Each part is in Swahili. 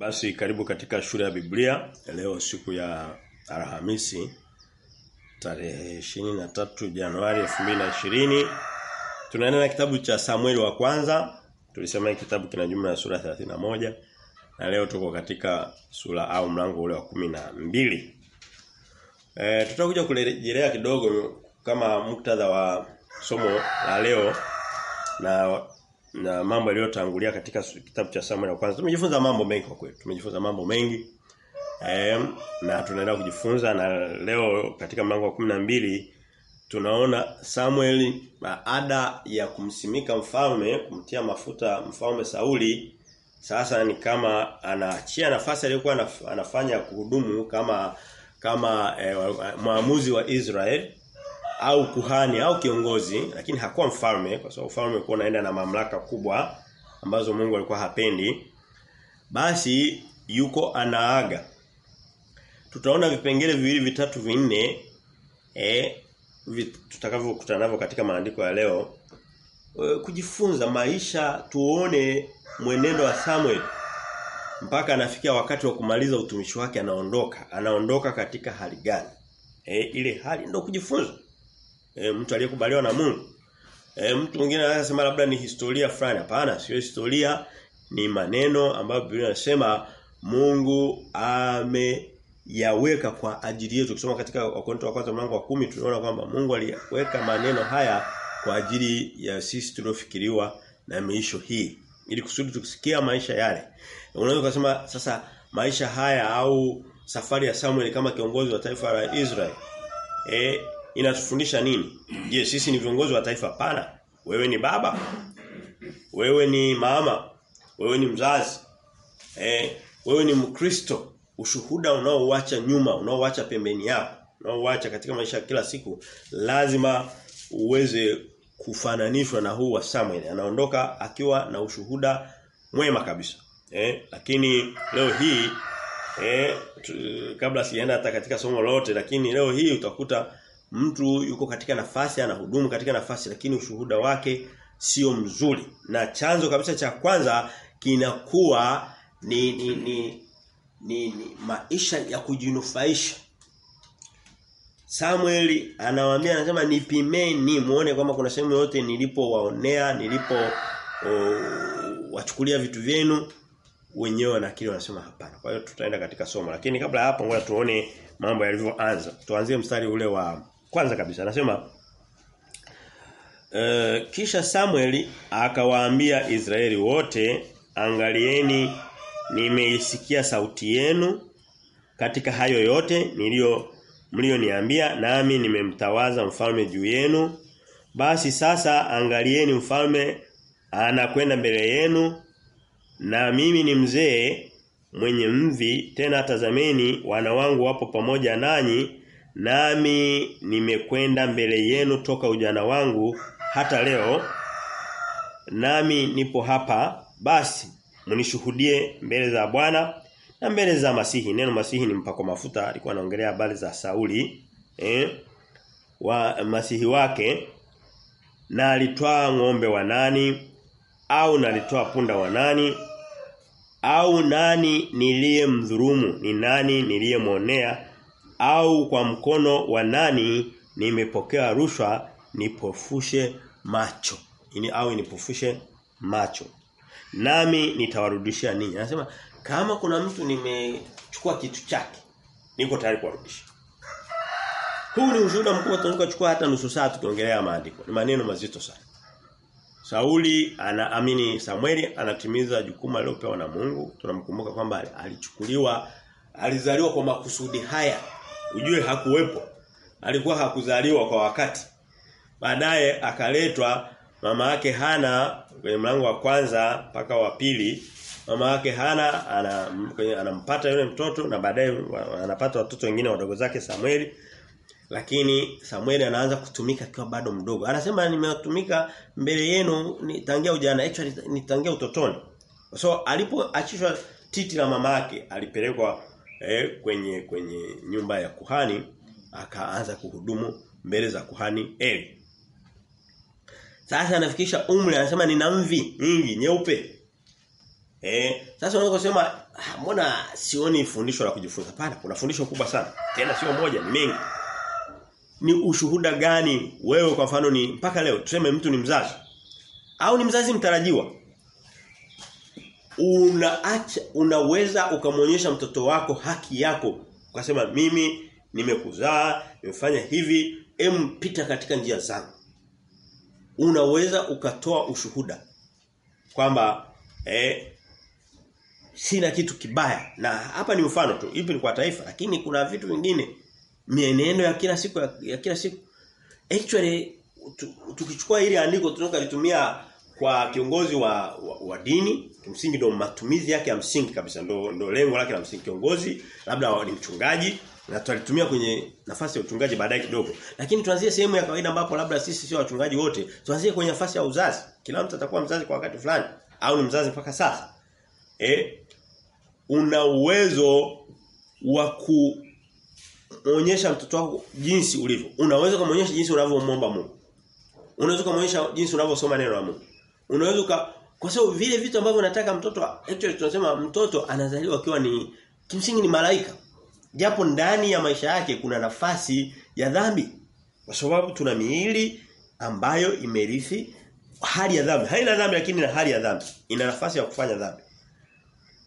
Basi karibu katika shule ya Biblia leo siku ya Alhamisi tarehe 23 Januari 2020 tunaendelea na kitabu cha Samueli wa kwanza. Tulisema kitabu kina jumla ya sura 31 na leo tuko katika sura au mlango ule wa kumi na mbili. Eh tutakuja kurejelea kidogo kama muktadha wa somo la leo na na mambo yaliyotangulia katika kitabu cha Samuel wa kwanza. Tumejifunza mambo mengi kwa kweli. Tumejifunza mambo mengi. Eh na tunaendelea kujifunza na leo katika mlango wa kumi mbili tunaona Samuel baada ya kumsimika mfalme, kumtia mafuta mfalme Sauli, sasa ni kama anaachia nafasi aliyokuwa anafanya kuhudumu kama kama eh, maamuzi wa Israel au kuhani au kiongozi lakini hakuwa mfalme kwa sababu ufalme ulikuwa unaenda na mamlaka kubwa ambazo Mungu alikuwa hapendi basi yuko anaaga. Tutaona vipengele viwili vitatu vinne eh tutakavyokutana navyo katika maandiko ya leo. E, kujifunza maisha tuone mwenendo wa Samuel. Mpaka anafikia wakati wa kumaliza utumishi wake anaondoka. Anaondoka katika hali gani? E, ile hali ndio kujifunza e, mtu aliyekubaliwa na Mungu. E, mtu mwingine anaweza labda ni historia fulani. Hapana sio historia ni maneno ambayo Biblia inasema Mungu ame yaweka kwa ajili yetu. Kusoma katika Wakorintho wa kwanza mlango wa kumi tunaona kwamba Mungu aliweka maneno haya kwa ajili ya sisi tuliofikiriwa na miisho hii. Ili kusudi tusikia maisha yale. Unaweza kusema sasa maisha haya au safari ya Samuel kama kiongozi wa taifa la Israel. Eh inatufundisha nini? Je sisi ni viongozi wa taifa? Pana wewe ni baba? Wewe ni mama? Wewe ni mzazi? Eh wewe ni mkristo? Ushuhuda unaoacha nyuma unaoacha pembeni yako unaoacha katika maisha kila siku lazima uweze kufananishwa na huu wa Samuel. Anaondoka akiwa na ushuhuda mwema kabisa. Eh lakini leo hii eh tu, kabla sijaenda hata katika somo lote lakini leo hii utakuta mtu yuko katika nafasi anahudumu katika nafasi lakini ushuhuda wake sio mzuri na chanzo kabisa cha kwanza kinakuwa ni ni, ni ni, ni maisha ya kujinufaisha. Samuel anawaambia anasema nipimeni muone kwamba kuna sehemu yote nilipowaonea nilipo wachukulia vitu vyenu wenyewe na kile wanasema hapana. Kwa hiyo tutaenda katika somo lakini kabla hapo ngoja tuone mambo yalivyoanza. Tuanzie mstari ule wa kwanza kabisa. Anasema e, kisha Samuel akawaambia Israeli wote angalieni nimeisikia sauti yenu katika hayo yote nilio mlioniambia nami nimemtawaza mfalme juu yenu basi sasa angalieni mfalme anakwenda mbele yenu na mimi ni mzee mwenye mvi tena tazameni wana wangu wapo pamoja nanyi nami nimekwenda mbele yenu toka ujana wangu hata leo. Nami nipo hapa basi mnishuhudie mbele za Bwana na mbele za Masihi. Neno Masihi ni mpako mafuta, alikuwa anaongelea habari za Sauli eh wa Masihi wake. Na alitwaa ng'ombe wa nani? Au nalitoa punda wa nani? Au nani niliyemdhulumu ni nani niliyemwonea au kwa mkono wa nani nimepokea rushwa nipofushe macho ini au nipofushe macho nami nitawarudishia ninyi. Anasema kama kuna mtu nimechukua kitu chake niko tayari kuwarudisha. Huu ni ushuhuda mkubwa tunachukua hata nusu saa tukiongelea maandiko. Ni maneno mazito sana. Sauli anaamini Samueli anatimiza jukumu alilopewa na Mungu. Tunamkumbuka kwamba alichukuliwa alizaliwa kwa makusudi haya. Ujue hakuwepo. Alikuwa hakuzaliwa kwa wakati. Baadaye akaletwa mama yake Hana kwenye mlango wa kwanza mpaka wa pili mama yake Hana ana, anampata yule mtoto na baadaye anapata watoto wengine wadogo zake Samueli lakini Samueli anaanza kutumika akiwa bado mdogo anasema nimetumika mbele yenu nitangia ujana actually nitangia utotoni so alipoachishwa titi la mama yake alipelekwa eh, kwenye kwenye nyumba ya kuhani akaanza kuhudumu mbele za kuhani Eli sasa anafikisha umri anasema nina mvi nyingi nyeupe. Eh, sasa kusema ah, mbona sioni fundisho la kujifunza? Hapana, kuna fundisho kubwa sana. Tena sio moja, ni mengi. Ni ushuhuda gani wewe kwa mfano ni mpaka leo tuseme mtu ni mzazi au ni mzazi mtarajiwa? Unaacha unaweza ukamwonyesha mtoto wako haki yako. Ukasema mimi nimekuzaa, nimefanya hivi, em pita katika njia zangu. Unaweza ukatoa ushuhuda kwamba eh sina kitu kibaya na hapa ni mfano tu hivi ni kwa taifa lakini kuna vitu vingine mienendo ya kila siku ya, ya kila siku actually tukichukua ile andiko tunakalitumia kwa kiongozi wa, wa, wa dini kimsingi ndio matumizi yake ya msingi kabisa ndio ndio lengo lake la msingi kiongozi labda ni mchungaji na tutalitumia kwenye nafasi ya uchungaji baadaye kidogo lakini tuanzie sehemu ya kawaida ambapo labda sisi sio wachungaji wote tuanzie kwenye nafasi ya uzazi kila mtu atakuwa mzazi kwa wakati fulani au ni mzazi mpaka sasa eh una uwezo wa kuonyesha mtoto wako jinsi ulivyo. Unaweza kumuonyesha jinsi unavyomwomba Mungu. Unaweza kumuonyesha jinsi unavyosoma neno la Mungu. Unaweza uka kwa sababu vile vitu ambavyo nataka mtoto actually tunasema mtoto anazaliwa akiwa ni kimsingi ni malaika. Japo ndani ya maisha yake kuna nafasi ya dhambi. Kwa sababu tuna miili ambayo imerithi hali ya dhambi. Haina dhambi lakini ina hali ya dhambi. Ina nafasi ya kufanya dhambi.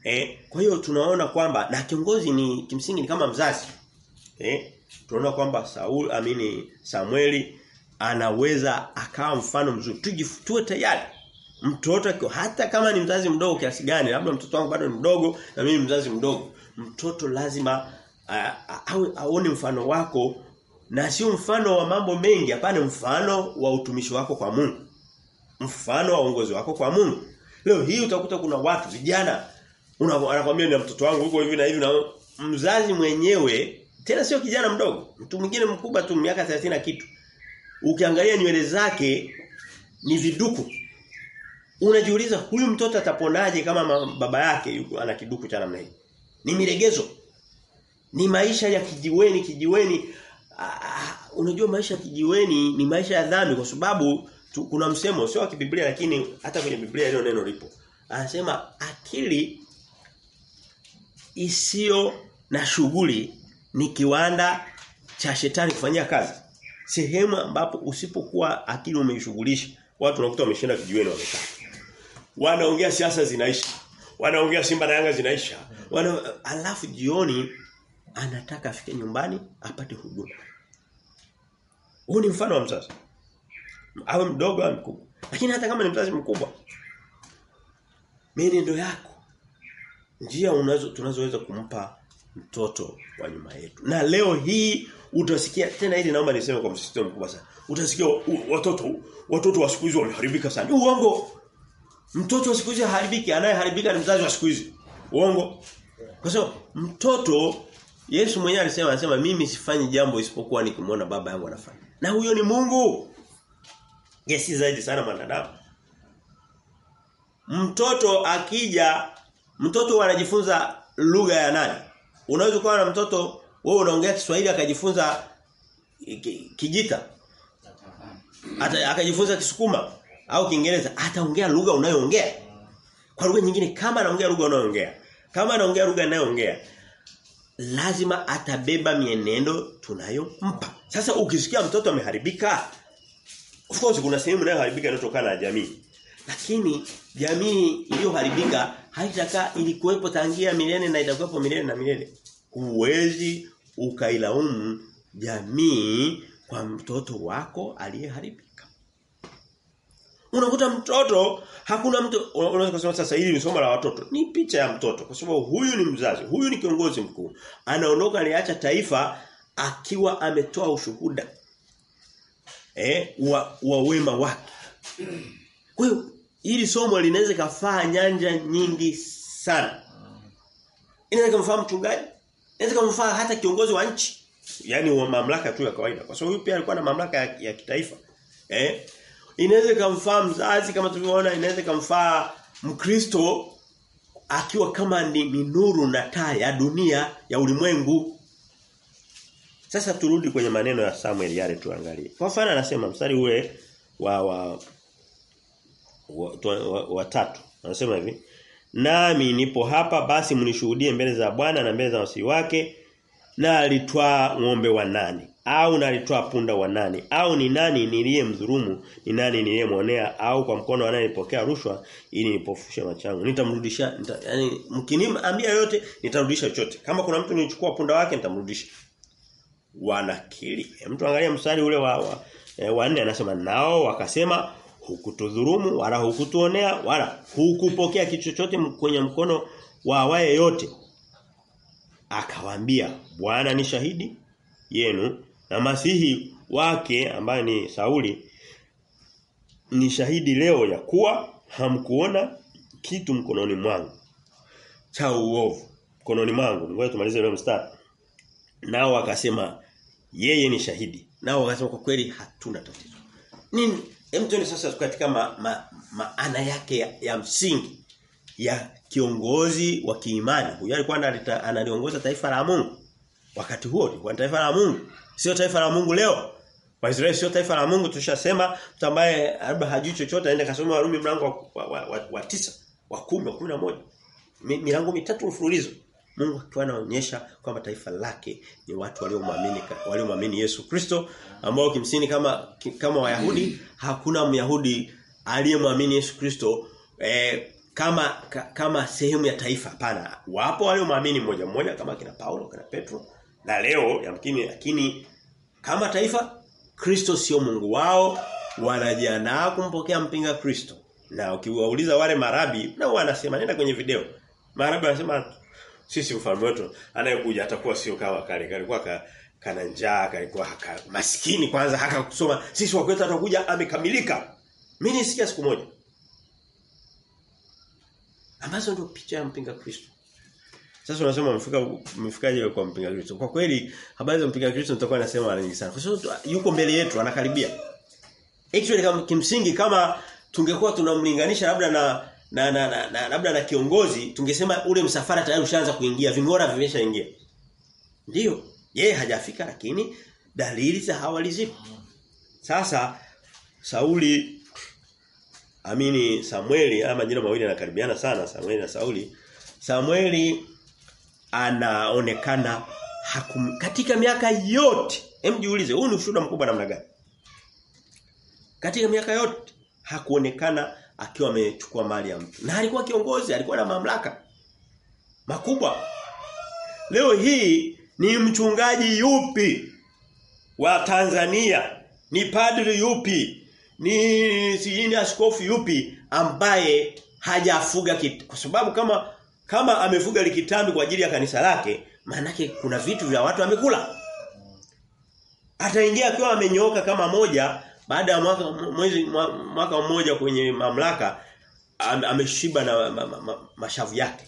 Eh, kwa hiyo tunaona kwamba na kiongozi ni kimsingi ni kama mzazi. Eh, tunaona kwamba Saul amini Samueli anaweza akawa mfano mzuri. Tujifutue tayari. Mtoto hata kama ni mzazi mdogo kiasi gani, labda mtoto wangu bado ni mdogo na mimi mzazi mdogo. Mtoto lazima awe aone mfano wako na sio mfano wa mambo mengi, hapana mfano wa utumishi wako kwa Mungu. Mfano wa uongozi wako kwa Mungu. Leo hii utakuta kuna watu vijana anakuambia ni mtoto wangu huko hivi na hivi na mzazi mwenyewe tena sio kijana mdogo mtu mwingine mkubwa tu miaka 30 na kitu ukiangalia nywele zake ni viduku unajiuliza huyu mtoto ataponaje kama baba yake yuko ana kiduku cha namna hii ni miregezo. ni maisha ya kijiweni kijiweni Ah, unajua maisha ya kijiweni ni maisha ya dhambi kwa sababu tu, kuna msemo sio wa kibiblia lakini hata kwenye Biblia hilo neno lipo anasema akili isiyo na shughuli ni kiwanda cha shetani kufanyia kazi. Sehemu ambapo usipokuwa akili umeishughulisha, watu wanakuta wameshinda kijiweni wamekaa. Wanaongea siasa zinaisha. Wanaongea Simba na Yanga zinaisha. Wana alafu jioni anataka afike nyumbani apate huduma. Huu ni mfano wa mzazi. Awe mdogo au mkubwa. Lakini hata kama ni mzazi mkubwa, mienendo yako njia unazo tunazoweza kumpa mtoto wa nyuma yetu. Na leo hii utasikia tena hili naomba niseme kwa msisitizo mkubwa sana. Utasikia watoto watoto wa siku hizi wameharibika sana. Uongo. Mtoto wa siku hizi haribiki, anayeharibika ni mzazi wa siku hizi. Uongo. Kwa sababu mtoto Yesu mwenyewe alisema anasema mimi sifanyi jambo isipokuwa nikimwona baba yangu anafanya. Na huyo ni Mungu. Yesi zaidi sana mwanadamu. Mtoto akija mtoto anajifunza lugha ya nani? Unaweza kuwa na mtoto wewe unaongea Kiswahili akajifunza Kijita. Ata akajifunza Kisukuma au Kiingereza, ataongea lugha unayoongea. Kwa lugha nyingine kama anaongea lugha unayoongea, kama anaongea lugha anayoongea, lazima atabeba mienendo tunayompa. Sasa ukisikia mtoto ameharibika, of course kuna sehemu inayoharibika inatokana na jamii. Lakini jamii iliyoharibika haitakaa ilikuwepo tangia milele na itakuwepo milele na milele. Huwezi ukailaumu jamii kwa mtoto wako aliyeharibika. Unakuta mtoto hakuna mtu unaweza kusema sasa hili ni somo la watoto. Ni picha ya mtoto kwa sababu huyu ni mzazi, huyu ni kiongozi mkuu. Anaondoka aliacha taifa akiwa ametoa ushuhuda eh wa, wa wema wake. Kwa hiyo hili somo linaweza kafaa nyanja nyingi sana. Inaweza kumfaa mchungaji, inaweza kumfaa hata kiongozi wa nchi. Yaani wa mamlaka tu ya kawaida. Kwa sababu huyu pia alikuwa na mamlaka ya, ya kitaifa. Eh? Inaweza kumfaa mzazi kama tulivyoona, inaweza kumfaa Mkristo akiwa kama ni, minuru na taa ya dunia ya ulimwengu. Sasa turudi kwenye maneno ya Samuel yale tuangalie. Kwa mfano anasema mstari ule wa wa watatu wa, wa, wa. Anasema hivi, nami nipo hapa basi mnishuhudie mbele za Bwana na mbele za wasi wake na alitwaa ng'ombe wa nani au nalitoa punda wa nani au ni nani niliyemdhulumu ni nani niliyemwonea au kwa mkono anayepokea rushwa ili nipofushe machangu nitamrudisha nita, yani mkiniambia yote nitarudisha chochote. Kama kuna mtu nilichukua punda wake nitamrudisha. Wanakili. Mtu angalia mstari ule wa wa, e, wa nne anasema nao wakasema hukutudhurumu wala hukutuonea wala hukupokea kitu chochote kwenye mkono wa awaye yote. Akawaambia Bwana ni shahidi yenu na masihi wake ambaye ni Sauli ni shahidi leo ya kuwa hamkuona kitu mkononi mwangu cha uovu mkononi mwangu. Ngoja tumalize leo mstari. Nao wakasema yeye ni shahidi. Nao wakasema kwa kweli hatuna tatizo. Nini? Tuende sasa katika ma, ma, maana yake ya, ya msingi ya kiongozi wa kiimani. Huyo alikuwa analiongoza taifa la Mungu. Wakati huo alikuwa taifa la Mungu sio taifa la Mungu leo? Waisraeli sio taifa la Mungu tushasema mtu ambaye labda hajui chochote aende kasoma Warumi mlango wa, wa, wa, wa tisa wa 10 wa 11 milango mitatu mfululizo. Mungu akiwa anaonyesha kwamba taifa lake ni watu waliomwamini waliomwamini Yesu Kristo ambao kimsini kama kama Wayahudi hakuna Myahudi aliyemwamini Yesu Kristo eh, kama ka, kama sehemu ya taifa. Hapana. Wapo waliomwamini mmoja mmoja kama kina Paulo kina Petro na leo yamkini lakini kama taifa Kristo sio Mungu wao wanajiandaa kumpokea mpinga Kristo. Na ukiwauliza wale marabi na wanasema nenda kwenye video. Marabi wanasema sisi ufalme wetu anayekuja atakuwa sio kama kale kalikuwa ka, kana njaa kalikuwa haka maskini kwanza haka kusoma sisi wakwetu atakuja amekamilika. Mimi nisikia siku moja. Ambazo ndio picha ya mpinga Kristo sasa unasema umefika umefikaje kwa mpinga Kristo? Kwa kweli habari za mpinga Kristo nitakuwa nasema mara nyingi sana. Kwa sababu yuko mbele yetu anakaribia. Actually kama kimsingi kama tungekuwa tunamlinganisha labda na na, na, na, na labda na kiongozi tungesema ule msafara tayari ushaanza kuingia vingora vimeshaingia. Ndio yeye hajafika lakini dalili za hawali zipo. Sasa Sauli amini Samueli ama majina mawili yanakaribiana sana Samueli na Sauli. Samueli anaonekana hakum, katika miaka yote hem jiulize huu ni ushuhuda mkubwa namna gani katika miaka yote hakuonekana akiwa amechukua mali ya mtu. Na alikuwa kiongozi, alikuwa na mamlaka makubwa. Leo hii ni mchungaji yupi wa Tanzania? Ni padri yupi? Ni sijini askofu yupi ambaye hajafuga kitu? Kwa sababu kama kama amefuga likitambi kwa ajili ya kanisa lake, maanake kuna vitu vya watu amekula. Ataingia akiwa amenyooka kama moja baada ya mwaka mwezi mwaka mmoja kwenye mamlaka am, ameshiba na ma, ma, ma, mashavu yake.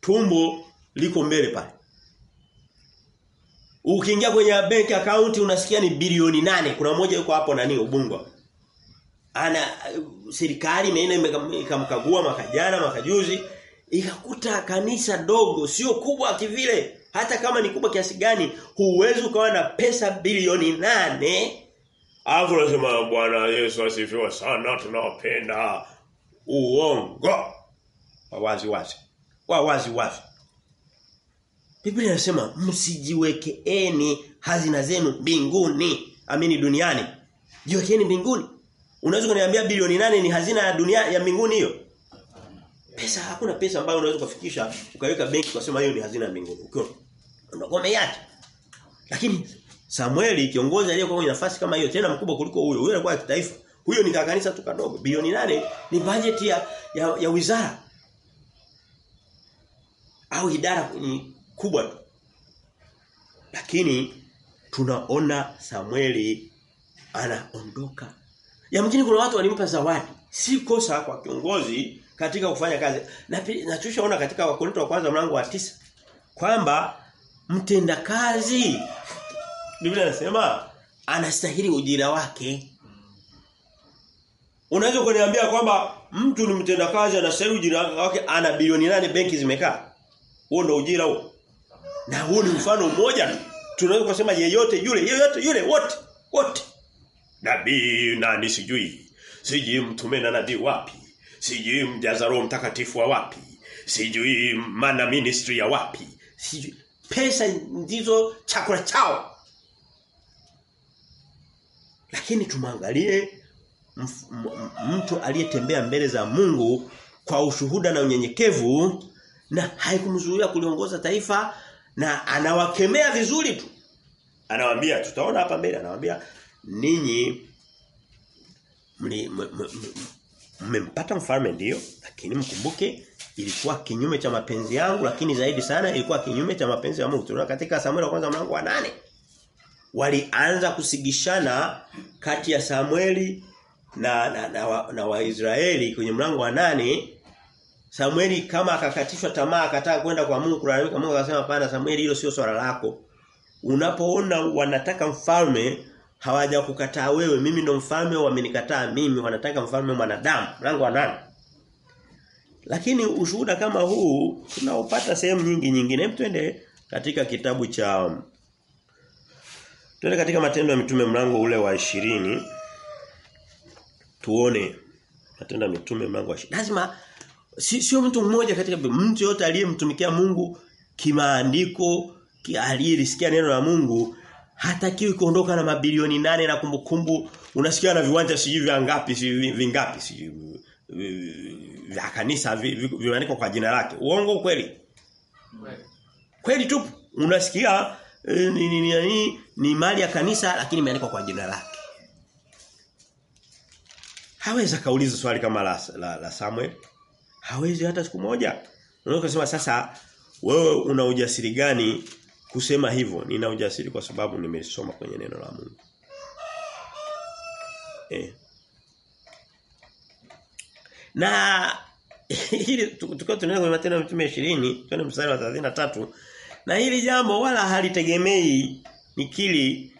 Tumbo liko mbele pale. Ukiingia kwenye bank account unasikia ni bilioni nane kuna mmoja yuko hapo nani Ubungo. Ana serikali imeenda ikamkagua mwaka jana mwaka juzi ikakuta kanisa dogo sio kubwa kivile hata kama ni kubwa kiasi gani huwezi ukawa na pesa bilioni nane Alafu unasema Bwana Yesu asifiwe sana tunawapenda. Uongo. Wazi wazi. Wa wazi wazi. Biblia inasema msijiwekeeni hazina zenu mbinguni, amini duniani. Jiwekeeni mbinguni. Unaweza kuniambia bilioni nane ni hazina ya dunia ya mbinguni hiyo? Pesa hakuna pesa ambayo unaweza kufikisha ukaweka benki ukasema hiyo ni hazina ya mbinguni. Ukiona unakuwa umeiacha. Lakini Samueli kiongozi aliyekuwa kwenye nafasi kama hiyo tena mkubwa kuliko huyo. Huyo alikuwa kitaifa. Huyo ni kanisa tu kadogo. Bilioni nane ni budget ya, ya ya wizara. Au idara ni kubwa tu. Lakini tunaona Samueli anaondoka. Yamkini kuna watu walimpa zawadi. Si kosa kwa kiongozi katika kufanya kazi. Na na tushaona katika Wakorintho wa kwanza mlango wa tisa kwamba mtendakazi Biblia inasema anastahili ujira wake. Unaweza kuniambia kwamba mtu ni mtendakazi anastahili ujira wake ana bilioni nane benki zimekaa. Huo ndio ujira huo. Na huo ni mfano mmoja. Tunaweza kusema yeyote yule, yeyote yule wote, wote. Nabii nani sijui. Sijui mtume na nabii wapi. Sijui mjaza roho mtakatifu wa wapi. sijui mana ministry ya wapi. Sijui pesa ndizo chakula chao. Lakini tumwangalie mtu aliyetembea mbele za Mungu kwa ushuhuda na unyenyekevu na haikumzuia kuliongoza taifa na anawakemea vizuri tu. Anawaambia tutaona hapa mbele anawaambia ninyi mmempata mfalme ndiyo lakini mkumbuke ilikuwa kinyume cha mapenzi yangu lakini zaidi sana ilikuwa kinyume cha mapenzi ya Mungu. Tunaona katika Samuel wa kwanza mlango wa nane walianza kusigishana kati ya Samueli na na, na, wa, na Waisraeli kwenye mlango wa nane Samueli kama akakatishwa tamaa akataka kwenda kwa Mungu kulalamika Mungu akasema hapana Samueli hilo sio swala lako. Unapoona wanataka mfalme hawaja kukataa wewe mimi ndo mfalme wamenikataa mimi wanataka mfalme mwanadamu. Mlango wa nane. Lakini ushuhuda kama huu tunaopata sehemu nyingi nyingine. Twende katika kitabu cha twende katika matendo ya mitume mlango ule wa ishirini. Tuone matendo ya mitume mlango wa 20 lazima si, sio mtu mmoja katika mtu yote aliyemtumikia Mungu kimaandiko aliyelisikia neno la Mungu hatakiwi kuondoka na mabilioni nane na kumbukumbu. Unasikia na viwanja sijui vya ngapi sijui vingapi sijui vya kanisa vimeandikwa kwa jina lake. Uongo kweli kweli tu. Unasikia ni, ni, ni, ni, ni mali ya kanisa lakini imeandikwa kwa jina lake. Hawezi kauliza swali kama la, la, la Samuel. Hawezi hata siku moja. Unaweza kusema sasa wewe una ujasiri gani kusema hivyo nina ujasiri kwa sababu nimesoma kwenye neno la Mungu. Eh. Na hili tukao tunaenda kwenye matendo ya mitume 20 twende mstari wa 33 na hili jambo wala halitegemei nikili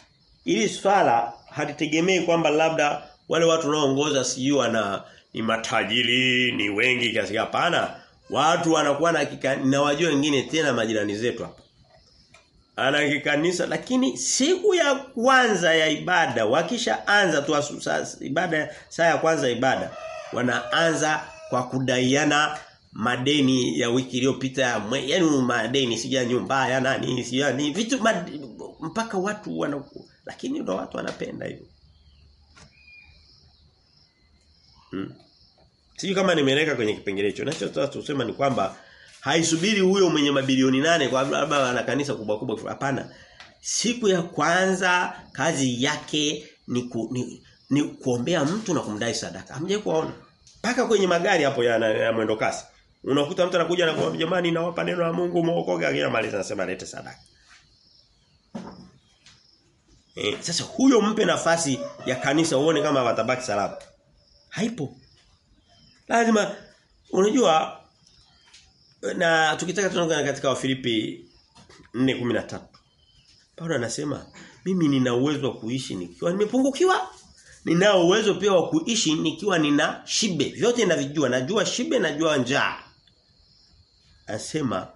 ili swala halitegemei kwamba labda wale watu wanaoongoza sijui wana ni matajiri ni wengi kiasi hapana. Watu wanakuwa na kika, na wajua wengine tena majirani zetu hapa ana kanisa lakini siku ya kwanza ya ibada wakishaanza tu ibada saa ya kwanza ibada wanaanza kwa kudaiana madeni ya wiki iliyopita yaani madeni sija nyumba ya nani sija ni vitu madeni, mpaka watu wana lakini ndio watu wanapenda hivyo hmm. Sijui kama nimeeleka kwenye kipengele hicho. Nachotaka tusema ni kwamba haisubiri huyo mwenye mabilioni nane kwa labda ana kanisa kubwa kubwa hapana. Siku ya kwanza kazi yake ni, ku, ni ni kuombea mtu na kumdai sadaka. amje kuona. Paka kwenye magari hapo ya, ya mwendo kasi. Unakuta mtu anakuja na kumwambia jamani nawapa neno la Mungu muokoke akina maliza anasema lete sadaka. Eh, sasa huyo mpe nafasi ya kanisa uone kama watabaki salama. Haipo. Lazima unajua na tukitaka tunaongea katika Wafilipi 4:13. Paulo anasema mimi nina uwezo wa kuishi nikiwa nimepungukiwa. Ninao uwezo pia wa kuishi nikiwa nina shibe. Vyote ninavijua, najua shibe, najua njaa. Anasema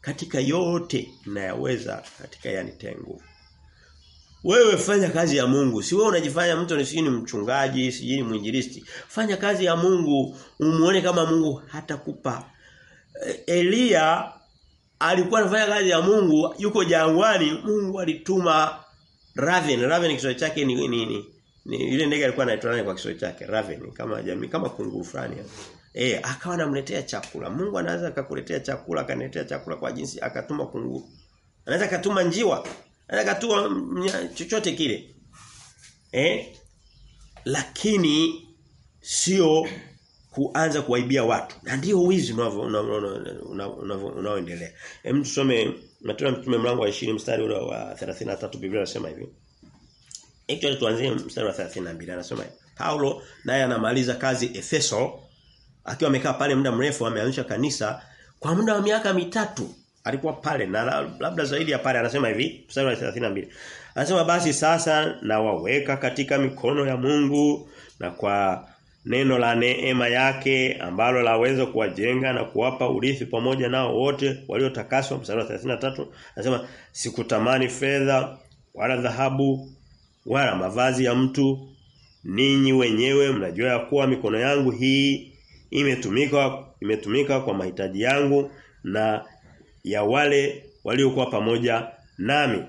katika yote ninayaweza katika yani nguvu. Wewe fanya kazi ya Mungu. Si wewe unajifanya mtu ni ni mchungaji, sijui ni mwinjilisti. Fanya kazi ya Mungu, umuone kama Mungu hatakupa. Elia alikuwa anafanya kazi ya Mungu, yuko jangwani, Mungu alituma raven. Raven kiswahili chake ni nini? Ni yule ndege alikuwa anaitwa nani kwa kiswahili chake? Raven kama jamii kama kunguru fulani. Eh, akawa anamletea chakula. Mungu anaweza akakuletea chakula, akaniletea chakula kwa jinsi akatuma kunguru. Anaweza akatuma njiwa. Anaweza akatuma chochote kile. Eh? Lakini sio kuanza kuwaibia watu. Na ndio wizi unaoendelea. Hem tusome Matendo mtume mlango wa 20 mstari ule wa 33 Biblia inasema hivi. Actually tuanzie mstari wa 32 anasema. Paulo naye anamaliza kazi Efeso akiwa amekaa pale muda mrefu ameanzisha kanisa kwa muda wa miaka mitatu alikuwa pale na labda zaidi ya pale anasema hivi mstari wa 32 anasema basi sasa na waweka katika mikono ya Mungu na kwa neno la neema yake ambalo laweza kuwajenga na kuwapa urithi pamoja nao wote waliotakaswa mstari wa 33 anasema sikutamani fedha wala dhahabu wala mavazi ya mtu ninyi wenyewe mnajua ya kuwa mikono yangu hii imetumika imetumika kwa mahitaji yangu na ya wale waliokuwa pamoja nami.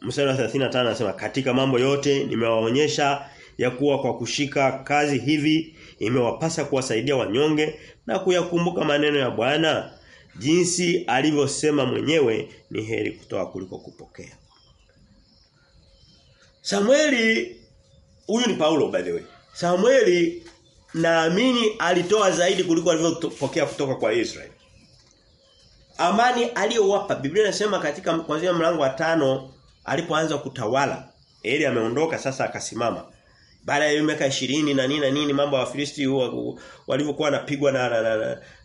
Mstari wa 35 anasema katika mambo yote nimewaonyesha ya kuwa kwa kushika kazi hivi imewapasa kuwasaidia wanyonge na kuyakumbuka maneno ya Bwana jinsi alivyosema mwenyewe ni heri kutoa kuliko kupokea. Samueli huyu ni Paulo by the way. Samueli naamini alitoa zaidi kuliko alivyopokea kutoka kwa Israeli. Amani aliyowapa Biblia inasema katika kuanzia mlango wa tano alipoanza kutawala Eli ameondoka sasa akasimama baada ya miaka 20 na nini na nini mambo ya Wafilisti walivyokuwa wanapigwa na, na, na,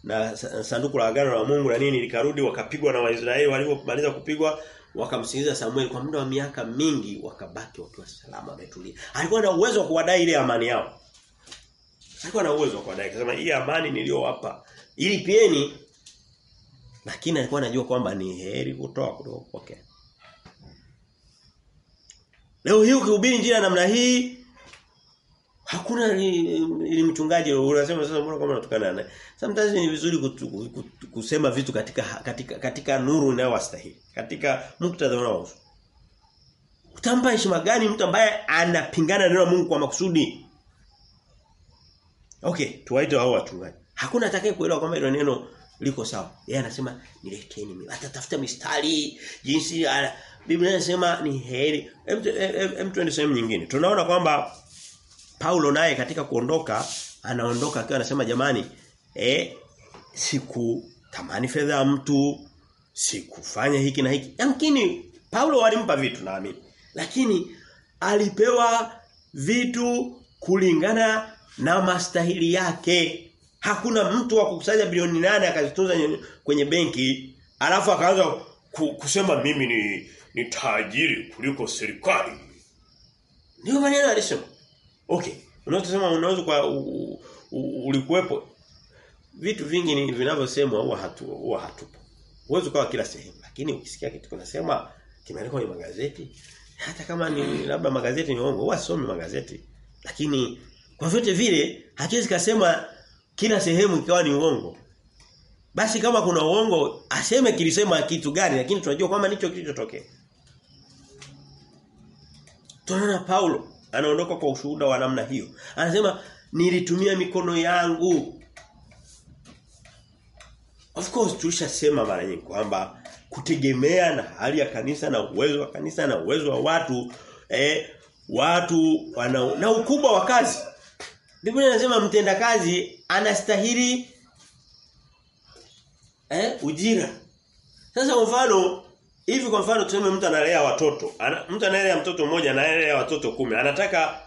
na, na sanduku la agano la Mungu na nini likarudi wakapigwa na Waisraeli walipomaliza kupigwa wakamsikiliza Samuel kwa muda wa miaka mingi wakabaki wakiwa salama wametulia. Alikuwa na uwezo wa kuwadai ile amani yao. Alikuwa na uwezo wa kuwadai akasema hii amani niliyowapa ili pieni lakini alikuwa anajua kwamba ni heri kutoa kuliko kupokea. Leo hii ukihubiri njia namna hii hakuna ni mchungaji unasema sasa mbona kama unatukana naye. Sometimes ni vizuri kutu, kutu, kusema vitu katika katika katika nuru inayowastahili, katika muktadha unaohusu. Utampa heshima gani mtu ambaye anapingana neno la Mungu kwa makusudi? Okay, tuwaite hao wachungaji. Hakuna atakaye kuelewa kwamba hilo neno liko sawa. Yeye anasema nilekeni mimi. Atatafuta mistari jinsi ala. Biblia inasema ni heri. Hem tuende sehemu nyingine. Tunaona kwamba Paulo naye katika kuondoka anaondoka akiwa anasema jamani eh siku tamani fedha ya mtu sikufanya hiki na hiki. Yamkini Paulo alimpa vitu naamini. Lakini alipewa vitu kulingana na mastahili yake. Hakuna mtu wa kukusanya bilioni nane akazitunza kwenye benki alafu akaanza kusema mimi ni ni tajiri kuliko serikali. Ndio maneno alisema. Okay. Unaweza unaweza kwa ulikuwepo vitu vingi ni vinavyosemwa huwa hatu huwa hatupo. Uwezo kwa kila sehemu lakini ukisikia kitu kinasema kimeandikwa kwenye magazeti hata kama ni labda magazeti ni uongo huwa somi magazeti lakini kwa vyote vile hakiwezi kasema kila sehemu ikawa ni uongo. Basi kama kuna uongo aseme kilisema kitu gani lakini tunajua kwamba nicho kilichotokea. Tunaona Paulo anaondoka kwa ushuhuda wa namna hiyo. Anasema nilitumia mikono yangu. Of course tulishasema mara nyingi kwamba kutegemea na hali ya kanisa na uwezo wa kanisa na uwezo wa watu eh watu wana na ukubwa wa kazi. Biblia inasema mtendakazi anastahili eh ujira. Sasa mfano hivi kwa mfano tuseme mtu analea watoto. Ana, mtu analea mtoto mmoja analea watoto kumi Anataka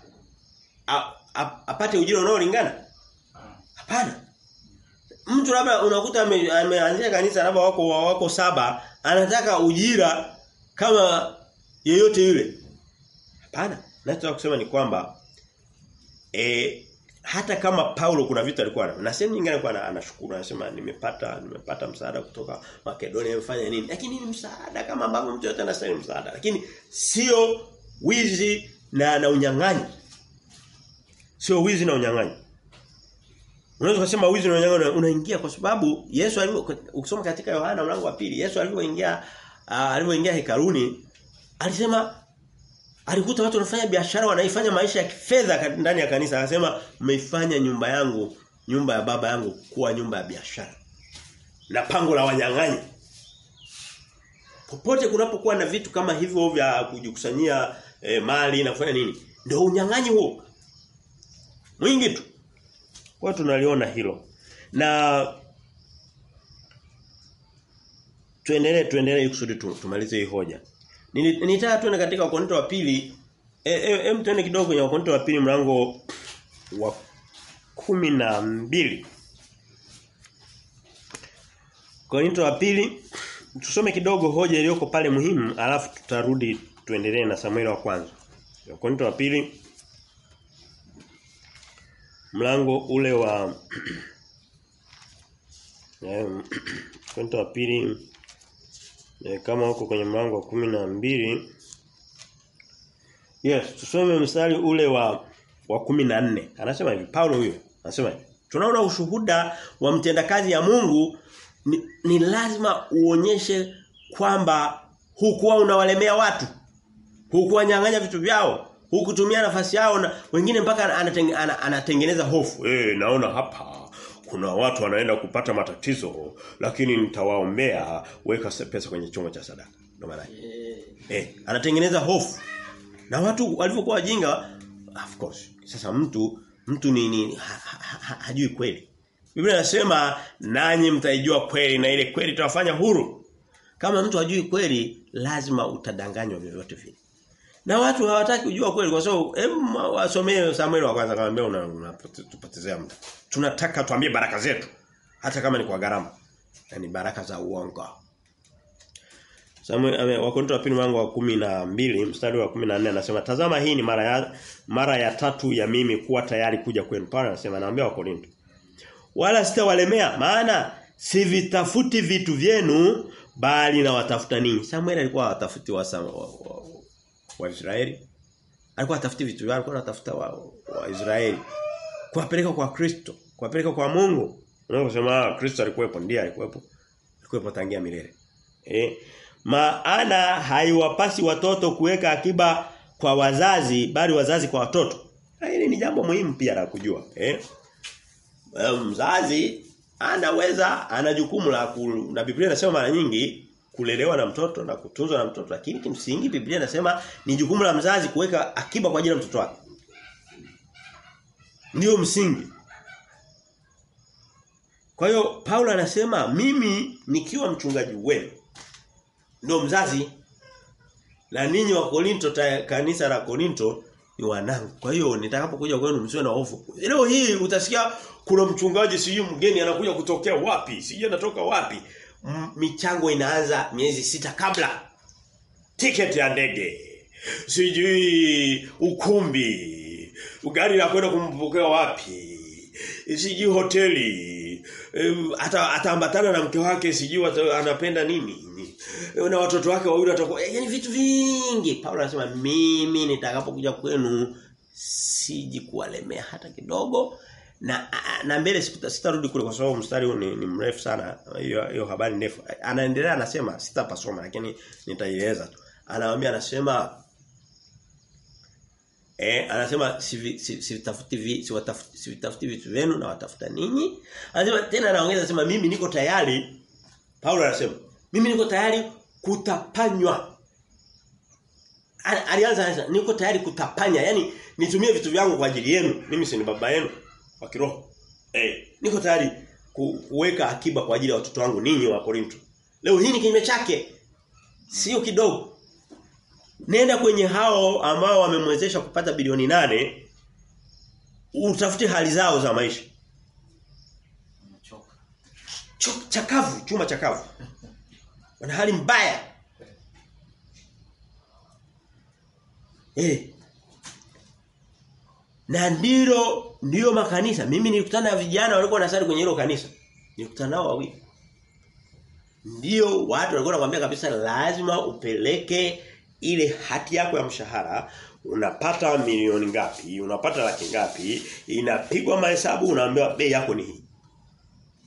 a, a, apate ujira unaolingana? Hapana. Mtu labda unakuta ameanzia ame kanisa labda wako wako saba anataka ujira kama yeyote yule. Hapana. Nachotaka kusema ni kwamba e, hata kama Paulo kuna vitu alikuwa na sehemu nyingine alikuwa anashukuru anasema nimepata nimepata msaada kutoka Makedonia nimefanya nini? Lakini ni msaada kama ambavyo mtu yote anastahili msaada. Lakini sio wizi na na unyang'anyi. Sio wizi na unyang'anyi. Unaweza kusema wizi na unyang'anyi unaingia kwa sababu Yesu alivyo ukisoma katika Yohana mlango wa pili Yesu alivyoingia uh, alivyoingia hekaruni alisema alikuta watu wanafanya biashara wanaifanya maisha ya kifedha ndani ya kanisa. Anasema mmeifanya nyumba yangu nyumba ya baba yangu kuwa nyumba ya biashara na pango la wanyang'anyi. Popote kunapokuwa na vitu kama hivyo vya kujikusanyia e, mali na kufanya nini ndio unyang'anyi huo. Mwingi tu. Kwa tunaliona hilo. Na tuendelee tuendelee kusudi tumalize hii hoja Nilitaka tuende katika Wakorintho wa pili. Hem e, e, tuende kidogo kwenye Wakorintho wa pili mlango wa kumi na mbili Korinto wa pili tusome kidogo hoja iliyoko pale muhimu alafu tutarudi tuendelee na Samuel wa kwanza. Korinto wa pili mlango ule wa Korinto wa pili E, kama huko kwenye mlango wa kumi na mbili Yes, tusome mstari ule wa wa kumi na nne Anasema hivi Paulo huyo, anasema. Tunaona ushuhuda wa mtendakazi ya Mungu ni, ni lazima uonyeshe kwamba hukuwa unawalemea watu. Hukuwanyang'anya vitu vyao, hukutumia nafasi yao na wengine mpaka anateng, anatengeneza hofu. Eh, hey, naona hapa kuna watu wanaenda kupata matatizo lakini nitawaombea weka pesa kwenye chombo cha sadaka. Ndio maana. Eh, anatengeneza hofu. Na watu walivyokuwa wajinga of course. Sasa mtu mtu ni, ni ha, ha, ha, hajui kweli. Biblia inasema nanyi mtaijua kweli na ile kweli itawafanya huru. Kama mtu hajui kweli lazima utadanganywa vyovyote vile. Na watu hawataki kujua kweli kwa sababu hem wasomee Samuel wa kwanza akamwambia unatupotezea muda. Tunataka tuambie baraka zetu hata kama ni kwa gharama. Yaani baraka za uongo. Samuel wakonto wa pili mlango wa kumi na mbili mstari wa 14 anasema tazama hii ni mara ya mara ya tatu ya mimi kuwa tayari kuja kwenu. Paulo anasema naambia Wakorinto. Wala sitawalemea maana sivitafuti vitu vyenu bali na watafuta ninyi. Samuel alikuwa watafuti wa, wa, wa, wa Israeli. Alikuwa atafuti vitu alikuwa anatafuta wa, wa Israeli. Kuwapeleka kwa Kristo, kuwapeleka kwa Mungu. Unaposema Kristo alikuwepo, ndiye alikuwepo. Alikuwepo tangia milele. Eh? Maana haiwapasi watoto kuweka akiba kwa wazazi bali wazazi kwa watoto. Hili ni jambo muhimu pia la kujua, eh? Mzazi anaweza ana jukumu la na Biblia inasema mara nyingi kulelewa na mtoto na kutunzwa na mtoto lakini kimsingi Biblia inasema ni jukumu la mzazi kuweka akiba kwa ajili ya mtoto wake. Ndio msingi. Kwa hiyo Paulo anasema mimi nikiwa mchungaji wenu ndio mzazi na ninyi wa Korinto kanisa la Korinto ni wanangu. Kwa hiyo nitakapokuja kwenu msiwe na hofu. Leo hii utasikia kuna mchungaji sijui mgeni anakuja kutokea wapi, sijui anatoka wapi. M michango inaanza miezi sita kabla. Tiketi ya ndege. Sijui ukumbi. Gari la kwenda kumpokea wapi. Sijui hoteli. Hata ataambatana na mke wake sijui anapenda nini na watoto wake wawili watakuwa yani vitu vingi Paulo anasema mimi nitakapokuja kwenu siji kuwalemea hata kidogo na na mbele sitarudi kule kwa sababu mstari huu ni, ni mrefu sana hiyo hiyo habari ndefu anaendelea anasema sitapasoma lakini nitaieleza tu anawaambia anasema Eh anasema sivitafuti si, si sivitafuti si vitu vyenu na watafuta ninyi. Anasema tena anaongeza anasema mimi niko tayari Paulo anasema mimi niko tayari kutapanywa. Alianza anasema niko tayari kutapanya. yani nitumie vitu vyangu kwa ajili yenu. Mimi si ni baba yenu wa kiroho. Eh, niko tayari kuweka akiba kwa ajili ya watoto wangu ninyi wa Korinto. Leo hii ni kinyume chake. Sio kidogo. Nenda kwenye hao ambao wamemwezesha kupata bilioni nane utafute hali zao za maisha. Chuk, Chakavu, chuma chakavu. Wana hali mbaya. Eh. Na ndilo ndio makanisa. Mimi nilikutana na vijana walikuwa nasali kwenye hilo kanisa. Nilikutana nao wawili. Ndio watu walikuwa wanakuambia kabisa lazima upeleke ile hati yako ya mshahara unapata milioni ngapi, unapata laki ngapi, inapigwa mahesabu unaambiwa bei yako ni hii.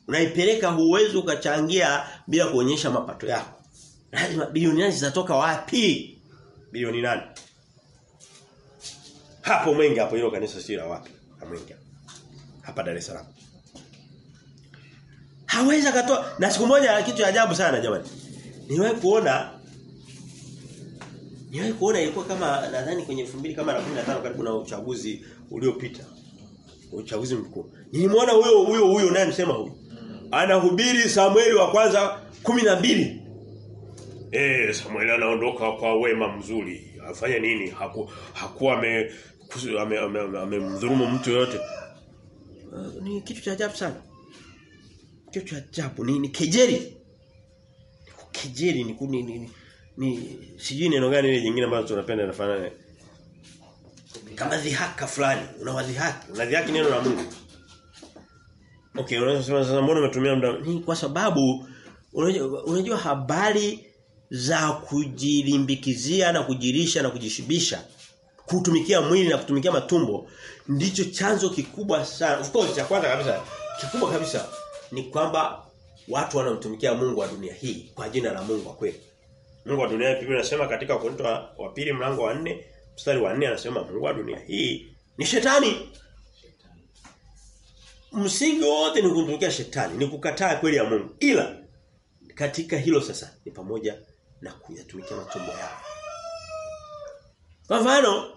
Unaipeleka huwezi ukachangia bila kuonyesha mapato yako. Lazima bilioni nani zitatoka wapi? Bilioni nane. Hapo mwenge hapo hilo kanisa sio la wapi? Mwenge. Hapa Dar es Salaam. Hawezi akatoa na siku moja kitu cha ajabu sana jamani. Niwahi kuona Niwahi kuona ilikuwa kama nadhani kwenye 2000 kama 15 karibu na uchaguzi uliopita. Uchaguzi mkuu. Nilimwona huyo huyo huyo naye msema huyo. Anahubiri Samueli wa kwanza 12. Eh Samueli anaondoka kwa wema mzuri. Afanya nini? Haku hakuwa ame amemdhulumu ame, mtu yote. Uh, ni kitu cha ajabu sana. Kitu cha ajabu ni, ni kejeli. Kejeli ni ni, ni, ni sijui neno gani ile jingine ambalo tunapenda nafanana kama dhihaka fulani unawadhihaki unadhihaki neno la Mungu Okay unaweza sema sasa mbona umetumia muda ni kwa sababu unajua, unajua habari za kujilimbikizia na kujirisha na kujishibisha kutumikia mwili na kutumikia matumbo ndicho chanzo kikubwa sana. Of course cha kwanza kabisa kikubwa kabisa ni kwamba watu wanamtumikia Mungu wa dunia hii kwa jina la Mungu wa kweli. Mungu wa dunia hii Biblia inasema katika Wakorintho wa, wa pili mlango wa 4 mstari wa 4 anasema Mungu wa dunia hii ni shetani. Msingi wote ni kumtumikia shetani, ni kukataa kweli ya Mungu. Ila katika hilo sasa ni pamoja na kuyatumikia matumbo yao. Kwa mfano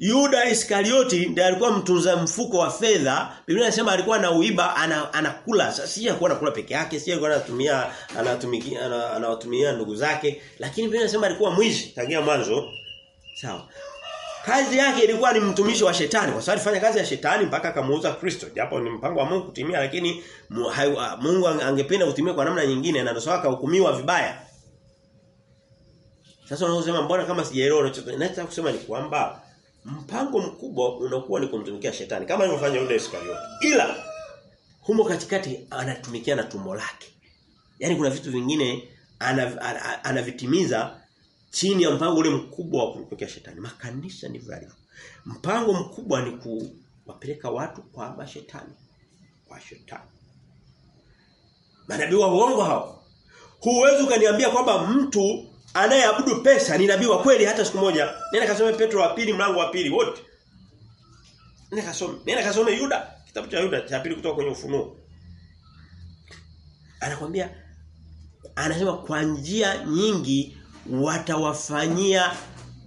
Yuda Iskarioti ndiye alikuwa mtunza mfuko wa fedha. Biblia inasema alikuwa na uiba ana, anakula. Sasa si alikuwa anakula peke yake, si alikuwa anatumia anatumikia anawatumia ndugu zake, lakini Biblia inasema alikuwa mwizi tangia mwanzo. Sawa. Kazi yake ilikuwa ni mtumishi wa shetani kwa sababu alifanya kazi ya shetani mpaka akamuuza Kristo. Japo ni mpango wa Mungu kutimia lakini Mungu angependa kutimia kwa namna nyingine na ndio sawa akahukumiwa vibaya. Sasa unaosema mbona kama sijaelewa unachotaka? Kusema ni kwamba mpango mkubwa unakuwa ni kumtumikia shetani kama alivyofanya Yuda Iskarioti. Ila humo katikati anatumikia na tumbo lake. Yaani kuna vitu vingine anavitimiza ana, ana chini ya mpango ule mkubwa wa kumtumikia shetani. Makanisa ni vile Mpango mkubwa ni kuwapeleka watu kwa mashetani. Kwa shetani. Manabii wa uongo hao. Huwezi ukaniambia kwamba mtu anayeabudu pesa ni nabii wa kweli hata siku moja. Nenda kasome Petro wa pili mlango wa pili wote. Nenda kasome. Nenda kasome Yuda, kitabu cha Yuda cha pili kutoka kwenye ufunuo. Anakwambia anasema kwa njia nyingi watawafanyia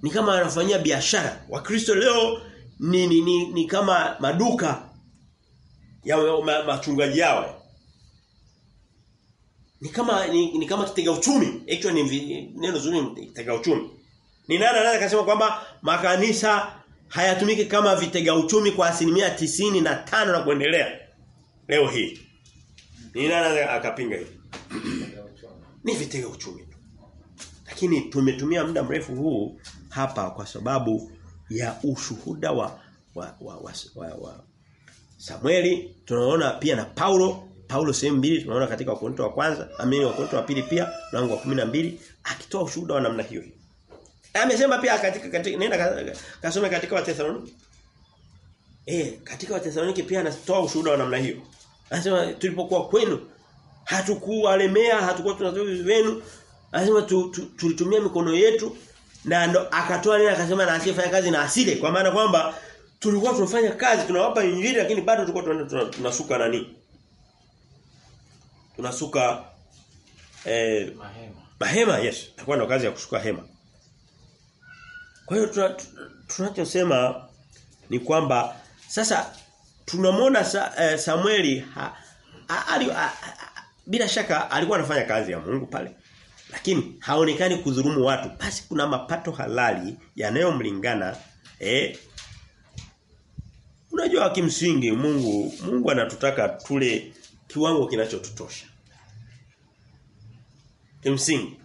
ni kama wanafanyia biashara. Wakristo leo ni, ni, ni, ni kama maduka ya machungaji yao ni kama ni, ni kama kitega uchumi. Hicho ni neno zuri kitega uchumi. Ni nani anaweza kusema kwamba makanisa hayatumiki kama vitega uchumi kwa asilimia tisini na tano na kuendelea leo hii? Ni nani akapinga hili? Ni vitega uchumi tu. lakini tumetumia muda mrefu huu hapa kwa sababu ya ushuhuda wa wa wa, wa, wa, wa Samueli. Tunaona pia na Paulo Paulo sehemu mbili tunaona katika Wakorintho wa kwanza, amini Wakorintho wa pili pia mlango wa 12 akitoa ushuhuda wa namna hiyo hiyo. Amesema pia katika, katika nenda kasome katika Wathesalonike. Eh, katika Wathesalonike pia anatoa ushuhuda wa namna hiyo. Anasema tulipokuwa kwenu hatukuwalemea, hatukuwa tunatoa wenu. Anasema tu, tu, tulitumia mikono yetu na ndo akatoa neno akasema na asiyefanya kazi na asile kwa maana kwamba tulikuwa tunafanya kazi tunawapa injili lakini bado tulikuwa tunasuka nani? Tunasuka eh, mahema. mahema yes. Takuwa ndo kazi ya kusuka hema. Kwa hiyo tunachosema ni kwamba sasa tunamwona sa, eh, Samueli ha, ha, ali, ha, ha, bila shaka alikuwa anafanya kazi ya Mungu pale lakini haonekani kudhulumu watu. Basi kuna mapato halali yanayomlingana eh. Unajua kimsingi Mungu Mungu anatutaka tule kiwango kinachotutosha. Kimsingi.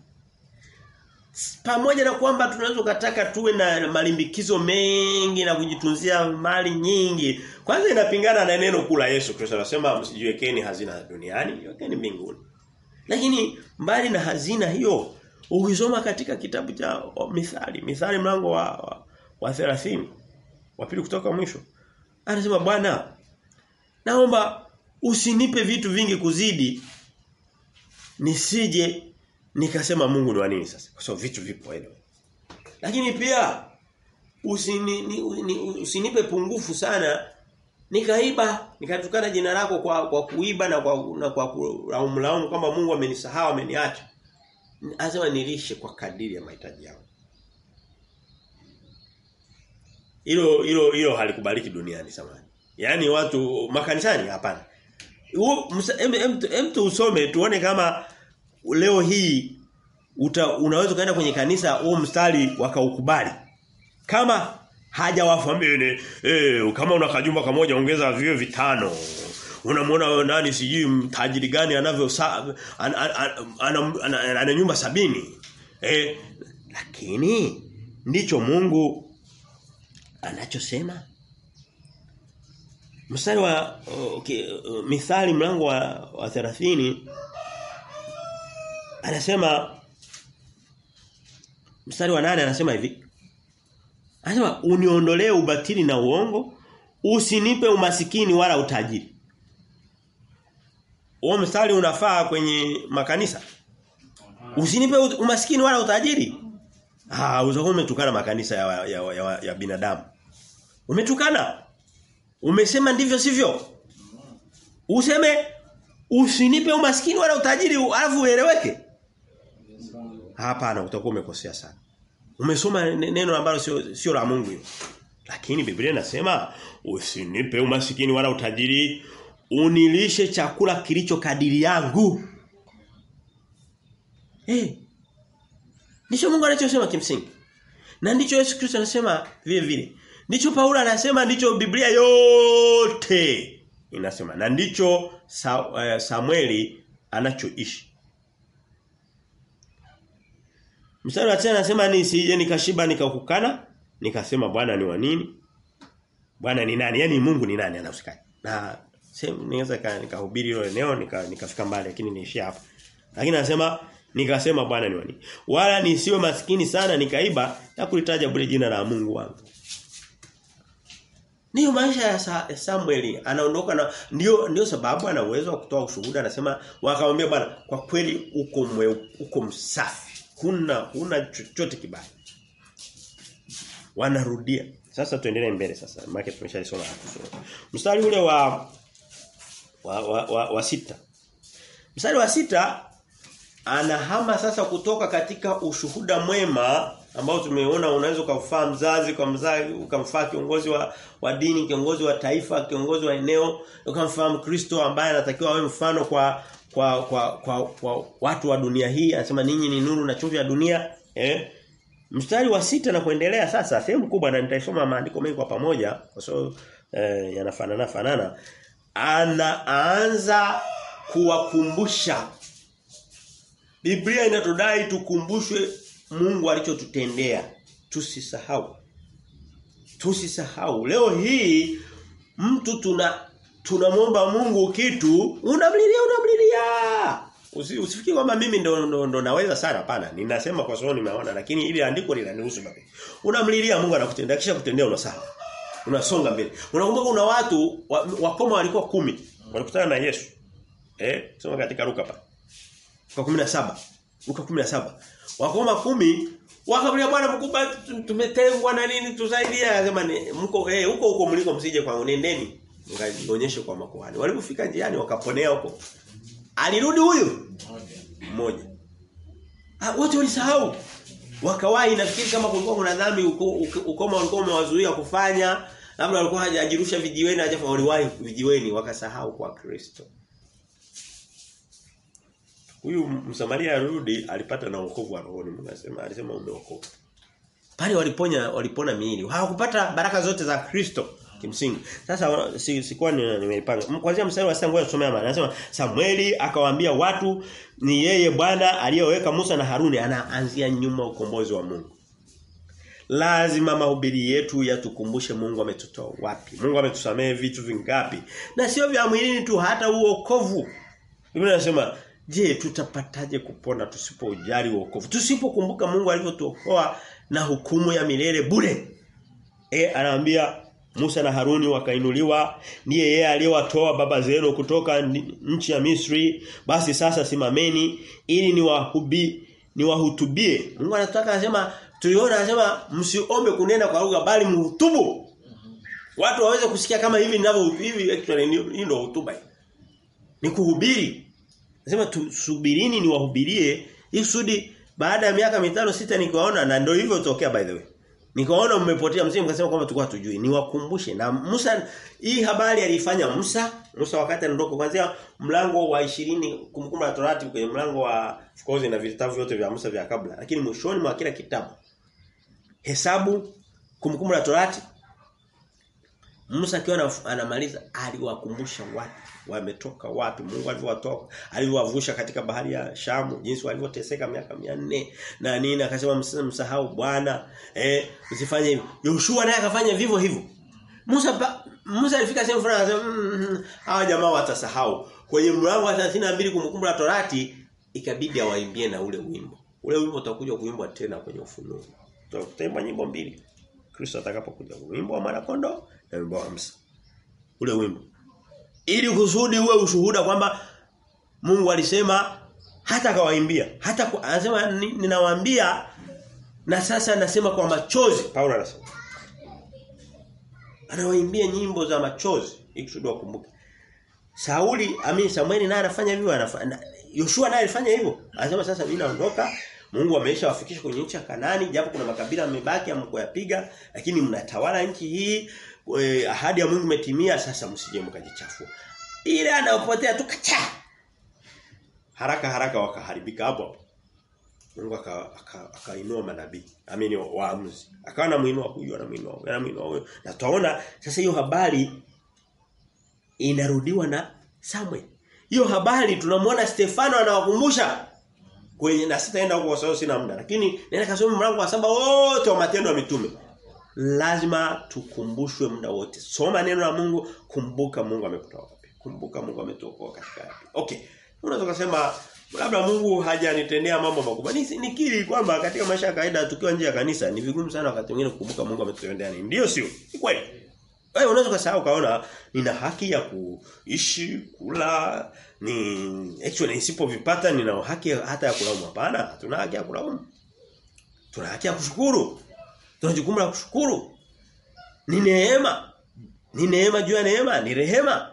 Pamoja na kwamba tunaweza kutaka tuwe na malimbikizo mengi na kujitunzia mali nyingi. Kwanza inapingana na neno kula Yesu Kristo anasema msijiwekeni hazina duniani, wekeni mbinguni. Lakini mbali na hazina hiyo, ukisoma katika kitabu cha Mithali, Mithali mlango wa wa, wa 30 wa pili kutoka mwisho. Anasema Bwana naomba usinipe vitu vingi kuzidi nisije nikasema Mungu ni wa nini sasa kwa sababu vitu vipo anyway. lakini pia usini, ni, ni, usinipe pungufu sana nikaiba nikatukana jina lako kwa kwa kuiba na kwa na kwa kulaumu kwamba Mungu amenisahau ameniacha anasema nilishe kwa kadiri ya mahitaji yangu hilo hilo hilo halikubaliki duniani samani Yaani watu makanisani hapana. Hem usome tuone kama leo hii uta, unaweza kaenda kwenye kanisa huo mstari wakaukubali. Kama hajawafamini eh kama una kajumba kamoja ongeza vio vitano. Unamwona nani sijui mtajiri gani anavyo ana, ana, ana, ana, ana nyumba sabini. Eh lakini ndicho Mungu anachosema mstari wa okay, mithali mlango wa, wa 30 anasema mstari wa nane anasema hivi Anasema uniondolee ubatili na uongo, usinipe umasikini wala utajiri. Huo mstari unafaa kwenye makanisa. Usinipe umasikini wala utajiri. Ah, utakuwa umetukana makanisa ya, ya, ya, ya binadamu. Umetukana. Umesema ndivyo sivyo? Useme usinipe umaskini wala utajiri alafu ueleweke. Hapana, utakuwa umekosea sana. Umesoma neno ambalo sio sio la Mungu hiyo. Lakini Biblia inasema usinipe umaskini wala utajiri, unilishe chakula kilicho kadiri yangu. Eh. Hey. Ndicho Mungu anachosema kimsingi. Na ndicho Yesu Kristo anasema vile vile. Ndicho Paulo anasema ndicho Biblia yote inasema. Na ndicho uh, Samueli anachoishi. Mstari wa tena anasema nisije nikashiba nikakukana, nikasema Bwana ni wa nini? Bwana ni nani? Yaani Mungu ni nani anahusika. Na sema niweza nikahubiri hilo eneo nika, nikafika mbali lakini niishia hapa. Lakini anasema nikasema Bwana ni wa nini? Wala nisiwe maskini sana nikaiba na kulitaja bure jina la Mungu wangu. Ndiyo maisha ya Sa Samueli anaondoka na ndio ndio sababu ana uwezo wa kutoa ushuhuda anasema wakamwambia bwana kwa kweli uko mwe, uko msafi huna huna chochote kibaya. Wanarudia. Sasa tuendelee mbele sasa. Maana tumeshalisoma hapo. Mstari ule wa wa, wa, wa, wa sita. Mstari wa sita anahama sasa kutoka katika ushuhuda mwema ambao tumeona unaweza kufaa mzazi kwa mzazi ukamfaa kiongozi wa, wa dini kiongozi wa taifa kiongozi wa eneo ukamfaa Kristo ambaye anatakiwa awe mfano kwa kwa, kwa kwa kwa watu wa dunia hii. Anasema ninyi ni nuru na chumvi ya dunia. Eh? Mstari wa sita na kuendelea sasa sehemu kubwa na nitaisoma maandiko mengi kwa pamoja kwa sababu eh, yanafanana fanana. Anaanza kuwakumbusha. Biblia inatudai tukumbushwe Mungu alichotutendea. Tusisahau. Tusisahau. Leo hii mtu tuna tunamwomba Mungu kitu, unamlilia unamlilia. Usi, usifikiri kwamba mimi ndo, ndo, ndo naweza sana hapana. Ninasema kwa sababu nimeona lakini ile andiko linanihusu mimi. Unamlilia Mungu anakutendea kisha kutendea unasahau. Unasonga mbele. Unakumbuka una watu wakoma walikuwa kumi walikutana na Yesu. Eh, soma katika Luka pa. Kwa 17. Luka 17. Wakoma kumi wakamwambia bwana mkubwa tumetengwa na nini tusaidia akasema mko eh huko huko mliko msije kwa nendeni. Ngaonyeshe kwa makuhani. Walipofika njiani wakaponea huko. Alirudi huyu? Mmoja. Ah wote walisahau. Wakawahi nafikiri kama kulikuwa kuna dhambi ukoma walikuwa umewazuia kufanya. Labda walikuwa hajajirusha vijiweni hajafa waliwahi vijiweni wakasahau kwa Kristo Huyu Msamaria arudi alipata na wokovu wa roho Mungu anasema alisema umeokoka. Pale waliponya walipona miili. Hawakupata baraka zote za Kristo kimsingi. Sasa si, sikuwa nimeipanga. Kwanza mstari wa sasa ngoja tusomee maana. Anasema Samueli akawaambia watu ni yeye Bwana aliyeweka Musa na Haruni anaanzia nyuma ukombozi wa Mungu. Lazima mahubiri yetu yatukumbushe Mungu ametutoa wapi. Mungu ametusamehe vitu vingapi. Na sio vya mwilini tu hata uokovu. Biblia inasema Je, tutapataje kupona tusipojali wokovu? Tusipokumbuka Mungu alivyotuokoa na hukumu ya milele bure. E, anaambia Musa na Haruni wakainuliwa, ndiye yeye aliyowatoa baba zenu kutoka nchi ya Misri. Basi sasa simameni ili niwahubi niwahutubie. Mungu anataka anasema tuliona anasema msiombe kunena kwa lugha bali mhutubu. Watu waweze kusikia kama hivi ninavyo hivi actually hii ndio hutuba. Ni kuhubiri. Nasema tusubirini niwahubirie ili baada ya miaka mitano sita nikiwaona na ndio hivyo tokea by the way. Nikaona mmepotea msimu mkasema kwamba tulikuwa tujui. Niwakumbushe na Musa hii habari alifanya Musa, Musa wakati anaondoka kuanzia mlango wa 20 kumkumbuka la Torati kwenye mlango wa of course na vitabu vyote vya Musa vya kabla. Lakini mwishoni mwa kila kitabu hesabu kumkumbuka la Torati Musa akiwa anamaliza aliwakumbusha watu wametoka wapi Mungu alivyowatoa alivyowavusha katika bahari ya Shamu jinsi walivyoteseka miaka 400 na nini akasema msahau Bwana eh msifanye hivyo. Yoshua naye akafanya vivyo hivyo. Musa pa, Musa alifika sehemu fulani akasema mm, hawa jamaa watasahau. Kwenye mlango wa 32 kumbukumbu la Torati ikabidi awaimbie na ule wimbo. Ule wimbo utakuja kuimbwa tena kwenye ufunuo. Tutaimba nyimbo mbili. Kristo atakapokuja. Wimbo wa mara kondoo na wimbo wa Musa. Ule wimbo. Ili kusudi uwe ushuhuda kwamba Mungu alisema hata akawaimbia. Hata anasema ninawaambia na sasa nasema kwa machozi Paulo anasema. Anawaimbia nyimbo za machozi ikusudi kusudi wakumbuke. Sauli, amini Samueli naye anafanya hivyo anafanya. Yoshua naye alifanya hivyo. Anasema sasa mimi naondoka. Mungu ameshawafikisha kwenye nchi ya Kanani japo kuna makabila yamebaki amkoyapiga lakini mnatawala nchi hii e, ahadi ya Mungu imetimia sasa msije mkajichafua. Ile anapotea tu kacha. Haraka haraka wakaharibika hapo. Mungu akainua aka, aka manabii. Amini waamuzi. Akawa anamuinua huyu anamuinua huyu anamuinua huyu. Na tunaona sasa hiyo habari inarudiwa na Samuel. Hiyo habari tunamwona Stefano anawakumbusha kwenye na sitaenda huko kwa sababu sina muda lakini nenda kasome mlango wa saba wote wa matendo ya mitume. Lazima tukumbushwe muda wote. Soma neno la Mungu, kumbuka Mungu amekutoa wapi. Kumbuka Mungu ametokoa katika wapi. Okay. Unaweza kusema labda Mungu hajanitendea mambo makubwa. Ni nikiri kwamba katika maisha ya kawaida tukiwa nje ya kanisa ni vigumu sana wakati mwingine kukumbuka Mungu ametutendea nini. Ndio sio? Ni kweli. Wewe unaweza kusahau kaona nina haki ya kuishi, kula, ni actually nisipovipata nina haki hata ya kulaumu hapana. Tuna haki ya kulaumu. Tuna haki ya kushukuru. Tuna jukumu la kushukuru. Ni neema. Ni neema juu ya neema, ni rehema.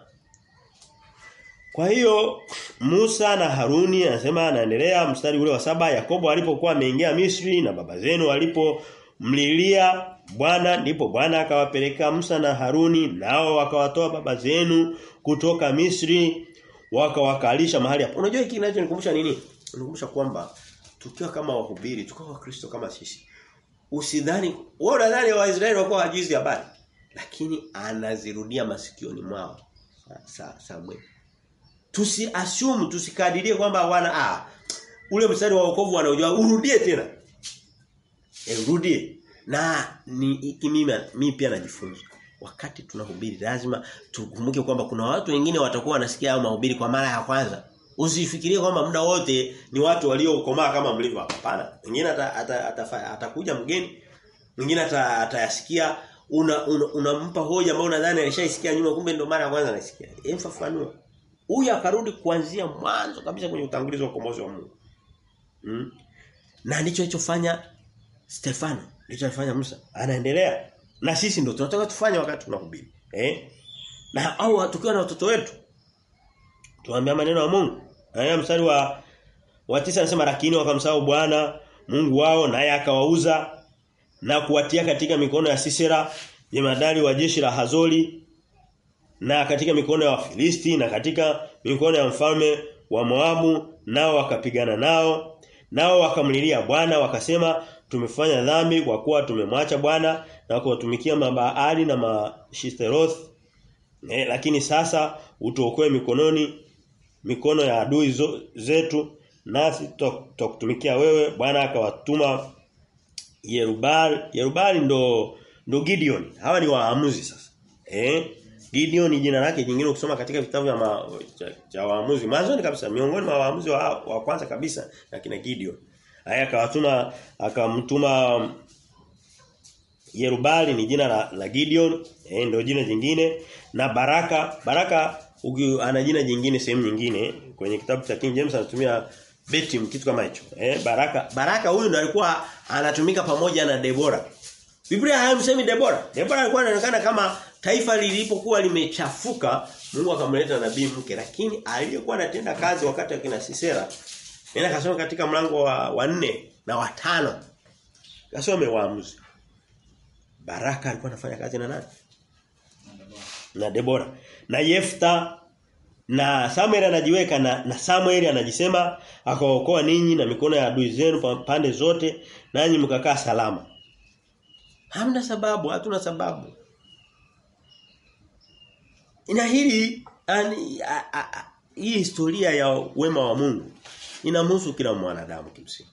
Kwa hiyo Musa na Haruni anasema anaendelea mstari ule wa saba Yakobo alipokuwa ameingia Misri na baba zenu walipomlilia Bwana ndipo Bwana akawapeleka Musa na Haruni nao wakawatoa baba zenu kutoka Misri wakawakalisha mahali hapo. Unajua hiki kinachonikumbusha nini? Unikumbusha kwamba tukiwa kama wahubiri, tukiwa wakristo kama sisi. Usidhani wewe unadhani Waisraeli wako hajizi habari, lakini anazirudia masikioni mwao. Sa, Samuel. Tusi assume tusikadirie kwamba wana ah ule mstari wa wokovu wanaojua urudie tena. E, urudie. Na ni mimi mimi pia najifunza. Wakati tunahubiri lazima tukumbuke kwamba kuna watu wengine watakuwa wanasikia hayo mahubiri kwa mara ya kwanza. Usifikirie kwamba muda wote ni watu waliokomaa kama mlivyo hapa. Hapana. Mwingine atakuja ata, ata, ata mgeni, mwingine atayasikia unampa una, una hoja ambayo unadhani alishaisikia nyuma kumbe ndio mara ya kwanza anasikia. Emfafanua. Huyu akarudi kuanzia mwanzo kabisa kwenye utangulizi wa ukombozi wa Mungu. Mm. Na ndicho alichofanya Stefano, ndicho alifanya Musa. Anaendelea. Na sisi ndio tunataka tufanye wakati tunahubiri. Eh? Na au tukiwa na watoto wetu tuambia maneno ya Mungu. Aya mstari wa wa tisa anasema lakini wakamsahau Bwana Mungu wao naye akawauza na kuwatia katika mikono ya Sisera jemadari wa jeshi la Hazori na katika mikono ya Wafilisti na katika mikono ya mfalme wa Moabu nao wakapigana nao nao wakamlilia Bwana wakasema tumefanya dhambi kwa kuwa tumemwacha Bwana na kuwatumikia mabaali na mashisteroth eh, lakini sasa utuokoe mikononi mikono ya adui zetu nasi tutakutumikia wewe Bwana akawatuma Yerubal Yerubal ndo ndo Gideon. Hawa ni waamuzi sasa eh? Gideon jina lake jingine ukisoma katika vitabu vya cha, waamuzi. Mwanzo kabisa miongoni mwa waamuzi wa, wa kwanza kabisa na kina Gideon. Haya akawatuma akamtuma Yerubali ni jina la, la Gideon eh, ndio jina jingine. Na Baraka Baraka ana jina jingine sehemu nyingine kwenye kitabu cha King James anatumia Betim kitu kama hicho eh, Baraka Baraka huyu ndo alikuwa anatumika pamoja na Debora Biblia haimsemi Debora Debora alikuwa anaonekana kama taifa lilipokuwa limechafuka Mungu akamleta nabii mke lakini aliyekuwa anatenda kazi wakati akina Sisera Nenda kasoma katika mlango wa, wa nne na wa tano. Kasome waamuzi. Baraka alikuwa anafanya kazi na nani? Na Debora. Na Yefta na Samuel anajiweka na, na Samuel anajisema akaokoa ninyi na mikono ya adui zenu pande zote nanyi mkakaa salama. Hamna sababu, hatuna sababu. Ina hili ani, a, a, a, hii historia ya wema wa Mungu inamhusu kila mwanadamu kimsingi.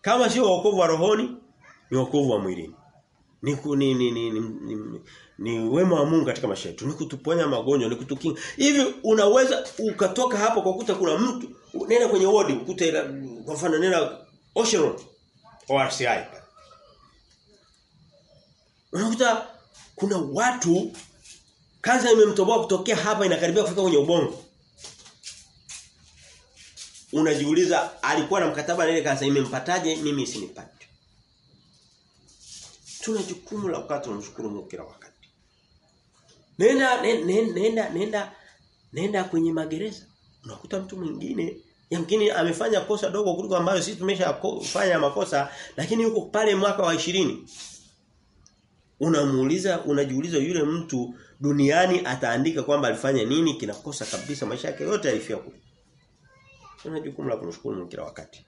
Kama sio wokovu wa rohoni, ni wokovu wa mwilini. Ni ni ni, ni, ni, ni, ni wema wa Mungu katika maisha yetu. Ni kutuponya magonjwa, ni kutukinga. Hivi unaweza ukatoka hapo kwa kuta kuna mtu nenda kwenye wodi ukute kwa mfano nenda Ocean ORCI. Unakuta kuna watu kansa imemtoboa kutokea hapa inakaribia kufika kwenye ubongo. Unajiuliza alikuwa na mkataba na ile kansa imempataje mimi isinipate. Tuna jukumu la wakati tunamshukuru Mungu kila wakati. Nenda nenda nenda nenda kwenye magereza. Unakuta mtu mwingine yamkini amefanya kosa dogo kuliko ambayo sisi tumeshafanya makosa lakini yuko pale mwaka wa ishirini Unamuuliza unajiuliza yule mtu duniani ataandika kwamba alifanya nini kinakosa kabisa maisha yake yote alifia kule. Tuna jukumu la kumshukuru Mungu kila wakati.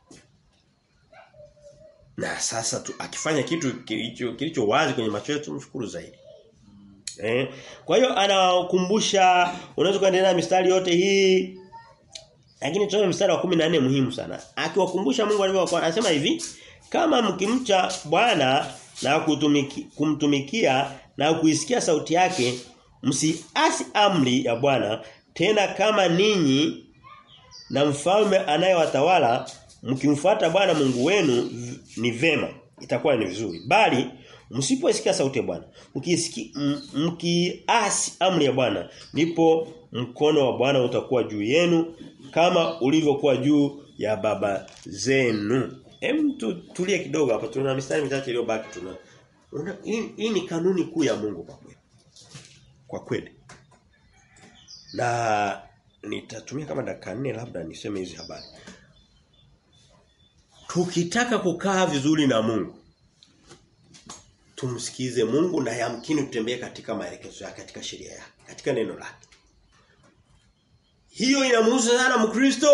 Na sasa tu, akifanya kitu kilicho kilicho wazi kwenye macho yetu tumshukuru zaidi. Eh? Kwa hiyo anawakumbusha unaweza kuendelea mistari yote hii lakini tuone mstari wa 14 muhimu sana. Akiwakumbusha Mungu alivyokuwa anasema hivi, kama mkimcha Bwana na kutumiki, kumtumikia na kuisikia sauti yake, msiasi amri ya Bwana tena kama ninyi na mfalme anayewatawala mkimfuata Bwana Mungu wenu ni vema itakuwa ni vizuri. Bali msipoisikia sauti ya Bwana mkiasi amri ya Bwana ndipo mkono wa Bwana utakuwa juu yenu kama ulivyokuwa juu ya baba zenu. Hem tulie kidogo hapa tuna mistari michache iliyobaki tuna hii ni kanuni kuu ya Mungu kwa kweli. Kwa kweli. Na nitatumia kama dakika nne labda niseme hizi habari tukitaka kukaa vizuri na Mungu tumsikize Mungu na yamkini tutembee katika maelekezo yake katika sheria yake katika neno lake. Hiyo inamhusu sana Mkristo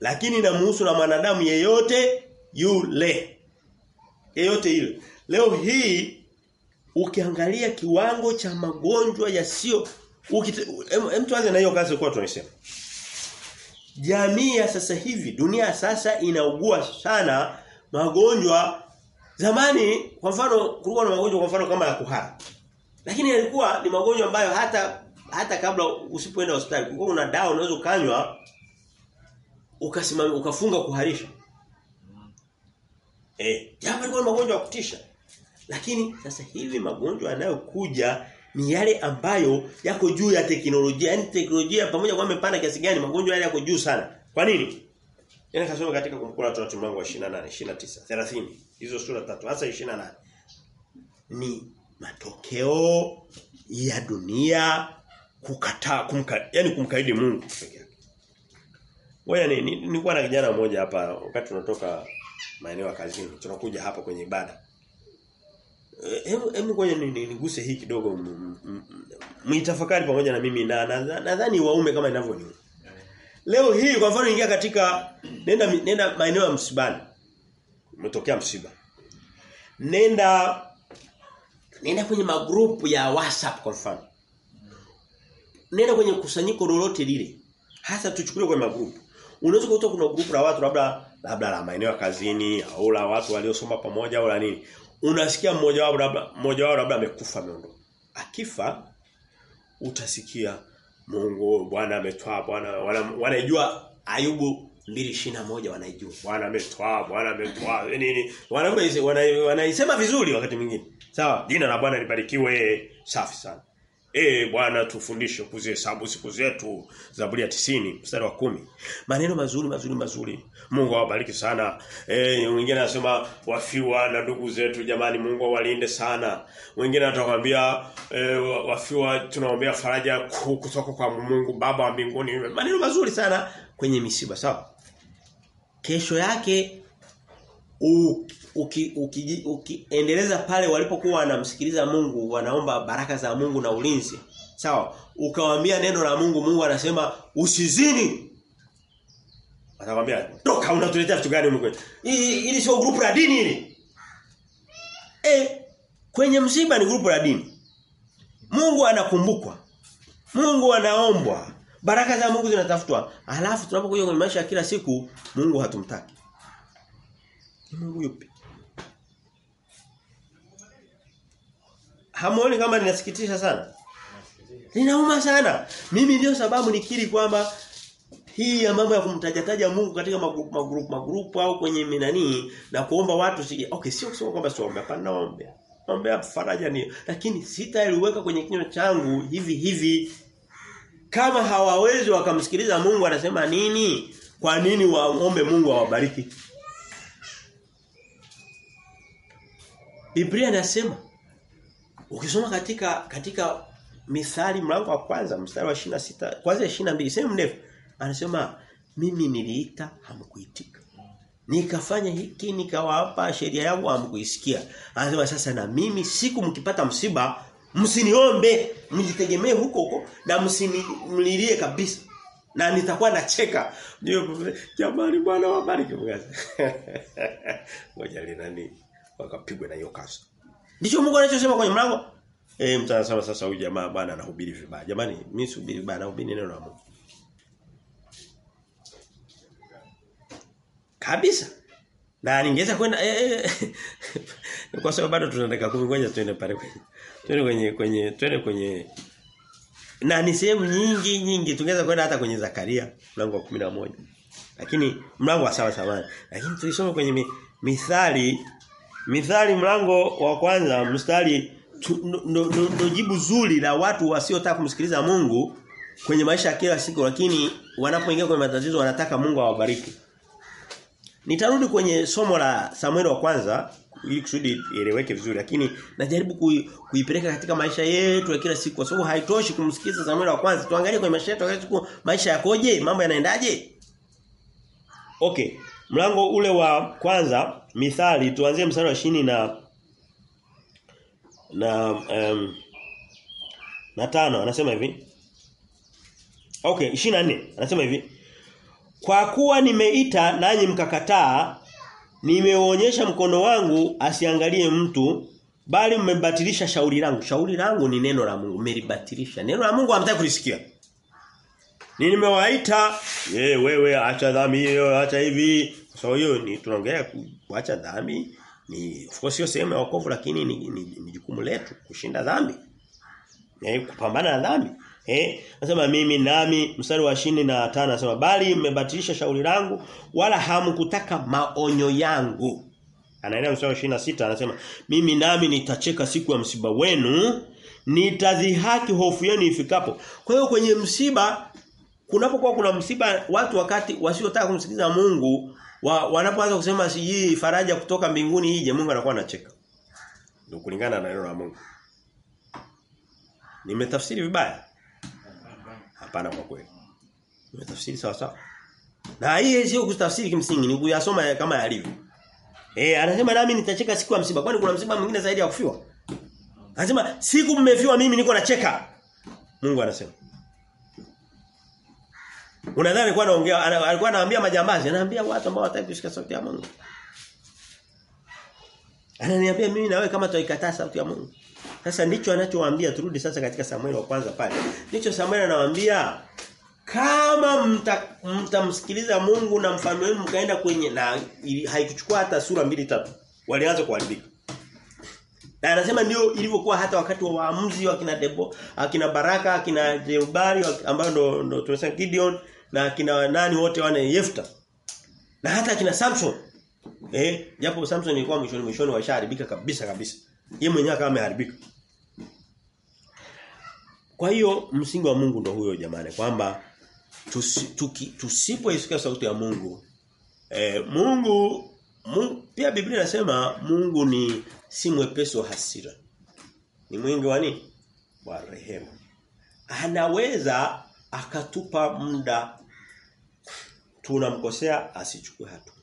lakini inamhusu na mwanadamu yeyote yule. Yeyote ile leo hii ukiangalia kiwango cha magonjwa yasiyo mtu anze na hiyo kazi kwa tunasema jamii ya sasa hivi dunia sasa inaugua sana magonjwa. Zamani kwa mfano kulikuwa na magonjwa kwa mfano kama ya kuhara. Lakini yalikuwa ni magonjwa ambayo hata hata kabla usipoenda hospitali kulikuwa una dawa unaweza ukanywa ukasimama ukafunga kuharisha. Eh japo ilikuwa magonjwa ya kutisha. Lakini sasa hivi magonjwa yanayokuja ni yale ambayo yako juu ya teknolojia. Yaani teknolojia pamoja kwa mpana kiasi gani magonjwa yale yako juu sana. Kwa nini? Yaani kasoma katika kumkula watu mlango wa 28, 29, 30. Hizo sura tatu hasa 28. Ni matokeo ya dunia kukataa kumka, yani kumkaidi Mungu pekee yake. Ngoja ni nilikuwa na kijana mmoja hapa wakati tunatoka maeneo ya kazini. Tunakuja hapa kwenye ibada. Hebu hebu ngoja niguse hii kidogo mtafakari pamoja na mimi na nadhani na, waume kama inavyoniuma. Leo hii kwa mfano ingia katika nenda nenda maeneo ya msibani. Umetokea msiba. Nenda nenda kwenye magrupu ya WhatsApp kwa mfano. Nenda kwenye kusanyiko lolote lile. Hasa tuchukulie kwenye magrupu. Unaweza kukuta kuna grupu la watu labda labda la maeneo ya kazini au la watu waliosoma pamoja au la nini unasikia mmoja wao labda mmoja wao labda amekufa ameondoka. Akifa utasikia Mungu Bwana ametoa Bwana wanaijua Ayubu 2:21 wanaijua. Bwana ametoa, Bwana ametoa. Nini? Wanaisema wana, vizuri wakati mwingine. Sawa, jina la Bwana libarikiwe. Safi sana. Eh Bwana tufundishe kuzihesabu siku zetu. Zaburi ya tisini mstari wa kumi Maneno mazuri mazuri mazuri. Mungu awabariki sana. Eh mwingine anasema wafiwa na ndugu zetu jamani Mungu awalinde sana. Wengine atakwambia e, wafiwa tunaombea faraja kutoka kwa Mungu Baba wa mbinguni. Maneno mazuri sana kwenye misiba sawa. Kesho yake ukiendeleza uki, uki, pale walipokuwa wanamsikiliza Mungu wanaomba baraka za Mungu na ulinzi. Sawa? Ukawaambia neno la Mungu Mungu anasema usizini. Atakwambia toka unatuletea vitu gani Mungu hili sio grupu la dini hili. Eh kwenye msiba ni grupu la dini. Mungu anakumbukwa. Mungu anaombwa. Baraka za Mungu zinatafutwa. Alafu tunapokuja kwenye maisha ya kila siku Mungu hatumtaki. Mungu yupi? Hamuoni kama ninasikitisha sana? ninauma sana. Mimi ndio sababu nikiri kwamba hii ya mambo ya kumtajataja Mungu katika magrupu magrupu magrupu au kwenye minani na kuomba watu sije. Okay, sio kusema kwamba siombe, hapana naomba. Ombea faraja ni lakini sitaiweka kwenye kinywa changu hivi hivi. Kama hawawezi wakamsikiliza Mungu anasema nini? Kwa nini waombe Mungu awabariki? Biblia inasema ukisoma katika katika Mithali mlango wa kwanza mstari wa 26 kwanza 22 sehemu ndefu anasema mimi niliita hamkuitika. Nikafanya hiki nikawapa sheria yangu hamkuisikia. Anasema sasa na mimi siku mkipata msiba msiniombe mjitegemee huko huko na msinimlilie kabisa. Na nitakuwa nacheka. Jamani bwana wabariki mgaza. Ngoja linani wakapigwa na hiyo kasa. Ndicho Mungu anachosema kwenye mlango. Eh mtasema sasa huyu jamaa bwana anahubiri vibaya. Jamani mimi sihubiri vibaya nahubiri neno la Mungu. Kabisa. Na ningeweza kwenda eh, eh, kwa sababu bado tunataka kumi ngoja tuende pale kwenye. Tuende kwenye kwenye tuende kwenye na ni sehemu nyingi nyingi tungeweza kwenda hata kwenye Zakaria mlango wa 11. Lakini mlango wa sawa sawa. Lakini tulisoma kwenye mi, mithali mithali mlango wa kwanza mstari ndo jibu zuri la watu wasiotaka kumsikiliza Mungu kwenye maisha ya kila siku lakini wanapoingia kwenye matatizo wanataka Mungu awabariki. Nitarudi kwenye somo la Samuel wa kwanza ili kusudi ieleweke vizuri lakini najaribu kui, kuipeleka katika maisha yetu ya kila siku kwa sababu haitoshi kumsikiliza Samuel wa kwanza. Tuangalie kwenye maisha yetu kila siku maisha yakoje? Mambo yanaendaje? Okay mlango ule wa kwanza mithali tuanzie mstari wa shini na na um, na tano anasema hivi Okay 24 anasema hivi Kwa kuwa nimeita nanyi mkakataa nimeonyesha mkono wangu asiangalie mtu bali mmebatilisha shauri langu. Shauri langu ni neno la Mungu, mmelibatilisha. Neno la Mungu hamtaki kulisikia. Ni nimewaita, ye wewe acha dhambi acha hivi. Sababu hiyo ni tunaongelea kuacha dhambi ni of course sio sehemu ya wokovu lakini ni, ni, ni jukumu letu kushinda dhambi. Eh kupambana na dhambi. Eh nasema mimi nami mstari wa shini na nasema bali mmebatilisha shauri langu wala hamkutaka maonyo yangu. Anaendelea mstari wa sita anasema mimi nami nitacheka siku ya msiba wenu nitadhihaki hofu yenu ifikapo. Kwa hiyo kwenye msiba kunapokuwa kuna msiba watu wakati wasiotaka kumsikiliza Mungu wa, wanapoanza kusema sijui faraja kutoka mbinguni ije Mungu anakuwa anacheka. Ndio kulingana na neno la Mungu. Nimetafsiri vibaya? Hapana kwa kweli. Nimetafsiri sawa sawa. Na hii sio kutafsiri kimsingi ni kuyasoma kama yalivyo. Eh anasema nami nitacheka siku ya msiba. Kwani kuna msiba mwingine zaidi ya kufiwa? Anasema siku mmefiwa mimi niko nacheka. Mungu anasema. Unadhani alikuwa anaongea alikuwa anaambia majambazi, anaambia watu ambao hawataki kusikia sauti ya Mungu. Ananiambia mimi na wewe kama tuikataa sauti ya Mungu. Sasa ndicho anachowaambia turudi sasa katika Samuel wa kwanza pale. Ndicho Samuel anawaambia kama mtamsikiliza mta Mungu na mfano wenu mkaenda kwenye na haikuchukua hata sura mbili tatu walianza kuharibika. Na anasema ndio ilivyokuwa hata wakati wa waamuzi wa kina Debo, akina Baraka, akina Jerubali ambao ndo, ndo tumesema Gideon na akina nani wote wane Yefta. Na hata akina Samson. Eh, japo Samson ilikuwa mwishoni mwishoni washaharibika kabisa kabisa. Yeye mwenyewe kama ameharibika. Kwa hiyo msingi wa Mungu ndo huyo jamani kwamba tusipoisikia sauti ya Mungu eh, Mungu, Mungu pia Biblia inasema Mungu ni si mwepesi wa hasira. Ni mwingi wa nini? Wa rehema. Anaweza akatupa muda tunamkosea asichukue hatua.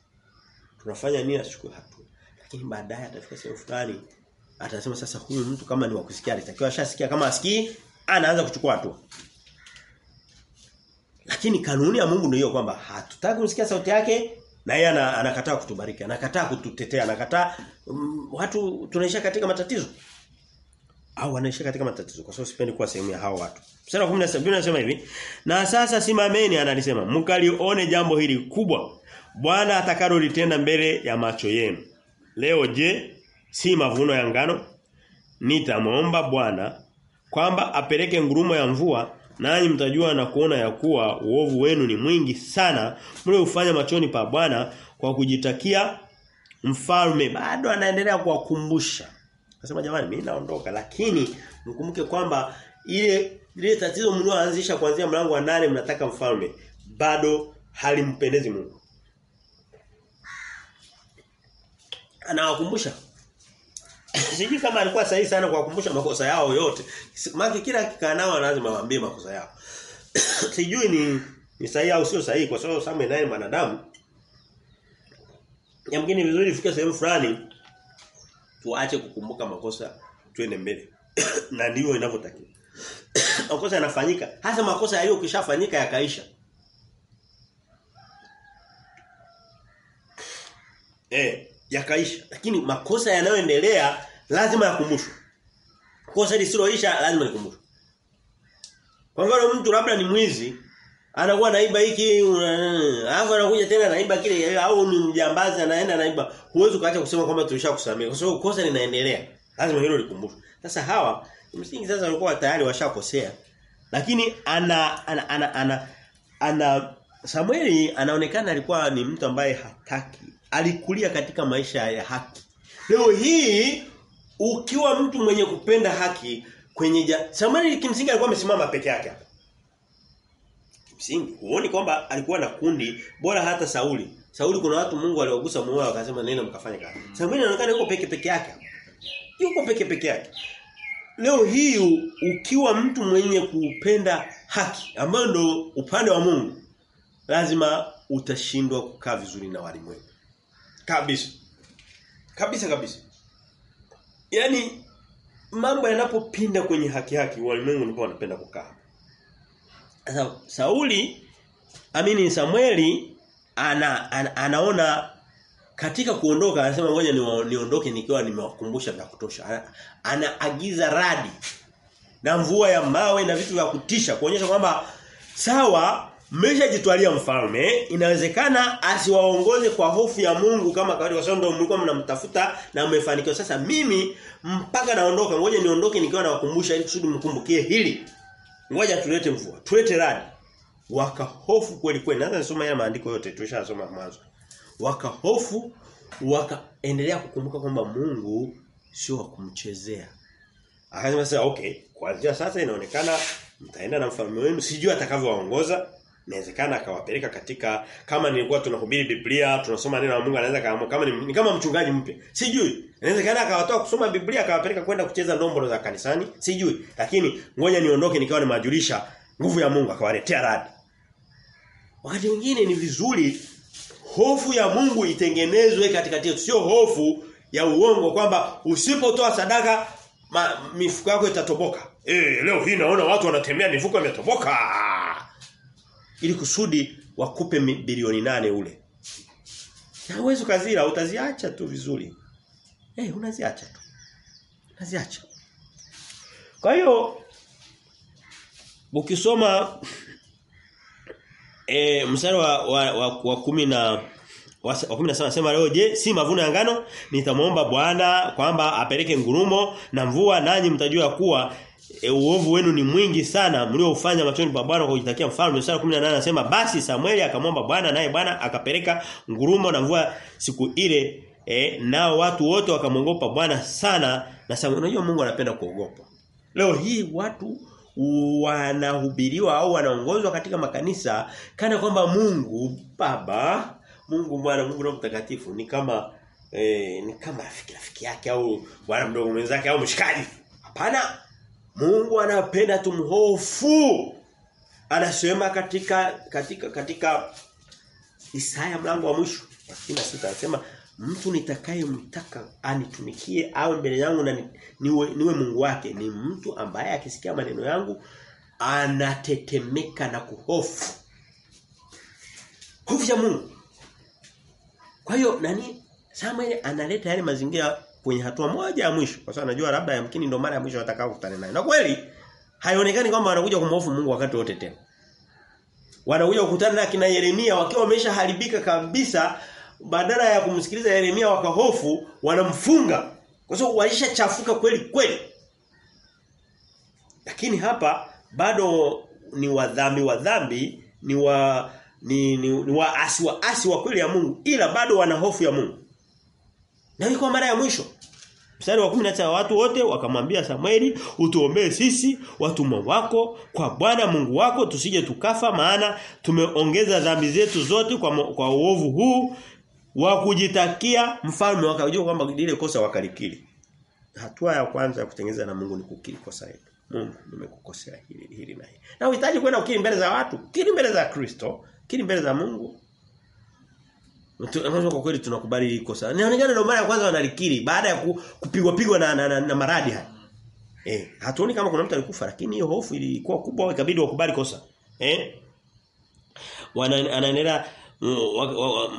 Tunafanya nini asichukue hatua. Lakini baadaye atafika sehemu fulani atasema sasa huyu mtu kama ni wa kusikia alitakiwa ashasikia kama asikii anaanza kuchukua hatua. Lakini kanuni ya Mungu ndio hiyo kwamba hatutaki kusikia sauti yake na yeye anakataa kutubariki, anakataa kututetea, anakataa um, watu tunaisha katika matatizo. Au wanaishi katika matatizo kwa sababu sipendi kuwa sehemu ya hao watu. Mstari wa 17 Biblia inasema hivi, na sasa simameni analisema, mkalione jambo hili kubwa. Bwana atakalolitenda mbele ya macho yenu. Leo je, si mavuno ya ngano? Nitamwomba Bwana kwamba apeleke ngurumo ya mvua nanyi mtajua na kuona ya kuwa uovu wenu ni mwingi sana mliofanya machoni pa Bwana kwa kujitakia mfalme bado anaendelea kuwakumbusha Akasema jamani mimi naondoka lakini mkumbuke kwamba ile ile tatizo mlioanzisha kuanzia mlango wa nane mnataka mfalme bado halimpendezi Mungu. Anawakumbusha Sijui kama alikuwa sahihi sana kuwakumbusha makosa yao yote. Maana kila kikaa nao lazima waambie makosa yao. Sijui ni ni sahihi au sio sahihi kwa sababu Samuel naye mwanadamu. Yamkini vizuri ifike sehemu fulani tuache kukumbuka makosa twende mbele. na ndivyo inavyotakiwa. makosa yanafanyika. Hasa makosa yaliyokishafanyika yakaisha. Eh, yakaisha. Lakini makosa yanayoendelea lazima yakumbushwe. Kosa lisiloisha lazima likumbushwe. Kwa mfano mtu labda ni mwizi, anakuwa naiba hiki, alafu anakuja tena naiba kile au ni mjambazi anaenda naiba. Huwezi ukaacha kusema kwamba tulishakusamehe kwa sababu kosa linaendelea. Lazima hilo likumbushwe. Sasa hawa msingi sasa walikuwa tayari washakosea. Lakini ana ana ana, ana, ana Samueli anaonekana alikuwa ni mtu ambaye hataki alikulia katika maisha ya haki. Leo hii ukiwa mtu mwenye kupenda haki kwenye ja... Samueli kimsingi alikuwa amesimama peke yake hapa. Kimsingi huoni kwamba alikuwa na kundi bora hata Sauli. Sauli kuna watu Mungu aliwagusa moyo wakasema nenda mkafanye kazi. Samueli anaonekana yuko peke peke yake. Yuko peke peke yake. Leo hii ukiwa mtu mwenye kupenda haki ambayo ndo upande wa Mungu lazima utashindwa kukaa vizuri na walimwengu. Kabisa. Kabisa kabisa. Yaani mambo yanapopinda kwenye haki haki walimwengu ndio wanapenda kukaa. Sasa Sauli amini Samueli ana, ana anaona katika kuondoka anasema ngoja niondoke nikiwa nimewakumbusha vya kutosha. Anaagiza Ana, radi na mvua ya mawe na vitu vya kutisha kuonyesha kwamba sawa mmeshajitwalia mfalme inawezekana asiwaongoze kwa hofu ya Mungu kama kawaida kwa sababu ndio mlikuwa mnamtafuta na mmefanikiwa sasa mimi mpaka naondoka ngoja niondoke nikiwa nawakumbusha ili kusudi mkumbukie hili ngoja tulete mvua tulete radi. Wakahofu kweli kweli. Naweza nisoma haya maandiko yote tulishasoma mwanzo. Wakahofu wakaendelea kukumbuka kwamba Mungu sio wa kumchezea. Akasema sasa okay kuanzia sasa inaonekana mtaenda na mfalme wenu sijui atakavyowaongoza inawezekana akawapeleka katika kama nilikuwa tunahubiri Biblia tunasoma neno la Mungu anaweza kama kama ni, ni kama mchungaji mpya. Sijui. Inawezekana akawatoa kusoma Biblia akawapeleka kwenda kucheza ndombolo za kanisani. Sijui. Lakini ngoja niondoke nikawa nimajulisha nguvu ya Mungu akawaletea radi. Wakati mwingine ni vizuri hofu ya Mungu itengenezwe katikati yetu. Sio hofu ya uongo kwamba usipotoa sadaka mifuko yako itatoboka. Eh leo hii naona watu wanatembea mifuko imetoboka ili kusudi wakupe bilioni nane ule. Na uwezo kazira utaziacha tu vizuri. Eh hey, unaziacha tu. Unaziacha. Kwa hiyo ukisoma eh mstari wa wa, wa, wa kumi na wa 17 anasema leo je si mavuno ya ngano nitamwomba Bwana kwamba apeleke ngurumo na mvua nanyi mtajua kuwa e, uovu wenu ni mwingi sana mlioufanya machoni pa Bwana kwa kujitakia mfalme. Sura 18 anasema basi Samueli akamwomba Bwana naye Bwana akapeleka ngurumo na mvua siku ile e, nao watu wote wakamwogopa Bwana sana na Samueli unajua Mungu anapenda kuogopa. Leo hii watu wanahubiriwa au wanaongozwa katika makanisa kana kwamba Mungu Baba, Mungu Bwana, Mungu na Mtakatifu ni kama eh, ni kama rafiki rafiki yake au bwana mdogo mwenzake au mshikaji. Hapana. Mungu anapenda tumhofu. Anasema katika katika katika Isaya mlango wa mwisho wa sita anasema mtu nitakayemtaka anitumikie awe mbele yangu na niwe, niwe Mungu wake ni mtu ambaye akisikia maneno yangu anatetemeka na kuhofu. Hofu ya Mungu. Kwa hiyo nani Samuel analeta yale mazingira kwenye hatua moja ya mwisho kwa sababu anajua labda yamkini ndo mara ya mwisho atakao kukutana naye. Na kweli haionekani kwamba wanakuja kumhofu Mungu wakati wote tena. Wanakuja kukutana na kina Yeremia wakiwa wameshaharibika kabisa badala ya kumsikiliza Yeremia wakahofu wanamfunga kwa sababu walishachafuka kweli kweli. Lakini hapa bado ni wadhambi wadhambi ni wa ni, ni, ni waasi waasi wa kweli ya Mungu ila bado wana hofu ya Mungu. Na ilikuwa mara ya mwisho. Mstari wa 19 watu wote wakamwambia Samueli utuombee sisi watumwa wako kwa Bwana Mungu wako tusije tukafa maana tumeongeza dhambi zetu zote kwa kwa uovu huu wa kujitakia mfalme wakajua kwamba lile kosa wakalikiri. Hatua ya kwanza ya kutengeneza na Mungu ni kukiri kosa hilo. Mungu nimekukosea hili hili na hili. Na uhitaji kwenda kukiri mbele za watu, kiri mbele za Kristo, kiri mbele za Mungu. Kwa kweli tunakubali hili kosa. Ni Inaonekana ndio mara ya kwanza wanalikiri baada ya kupigwa pigwa na, na, na, na maradi haya. Eh, hatuoni kama kuna mtu alikufa lakini hiyo hofu ilikuwa kubwa ikabidi wakubali kosa. Eh? Wana anaendelea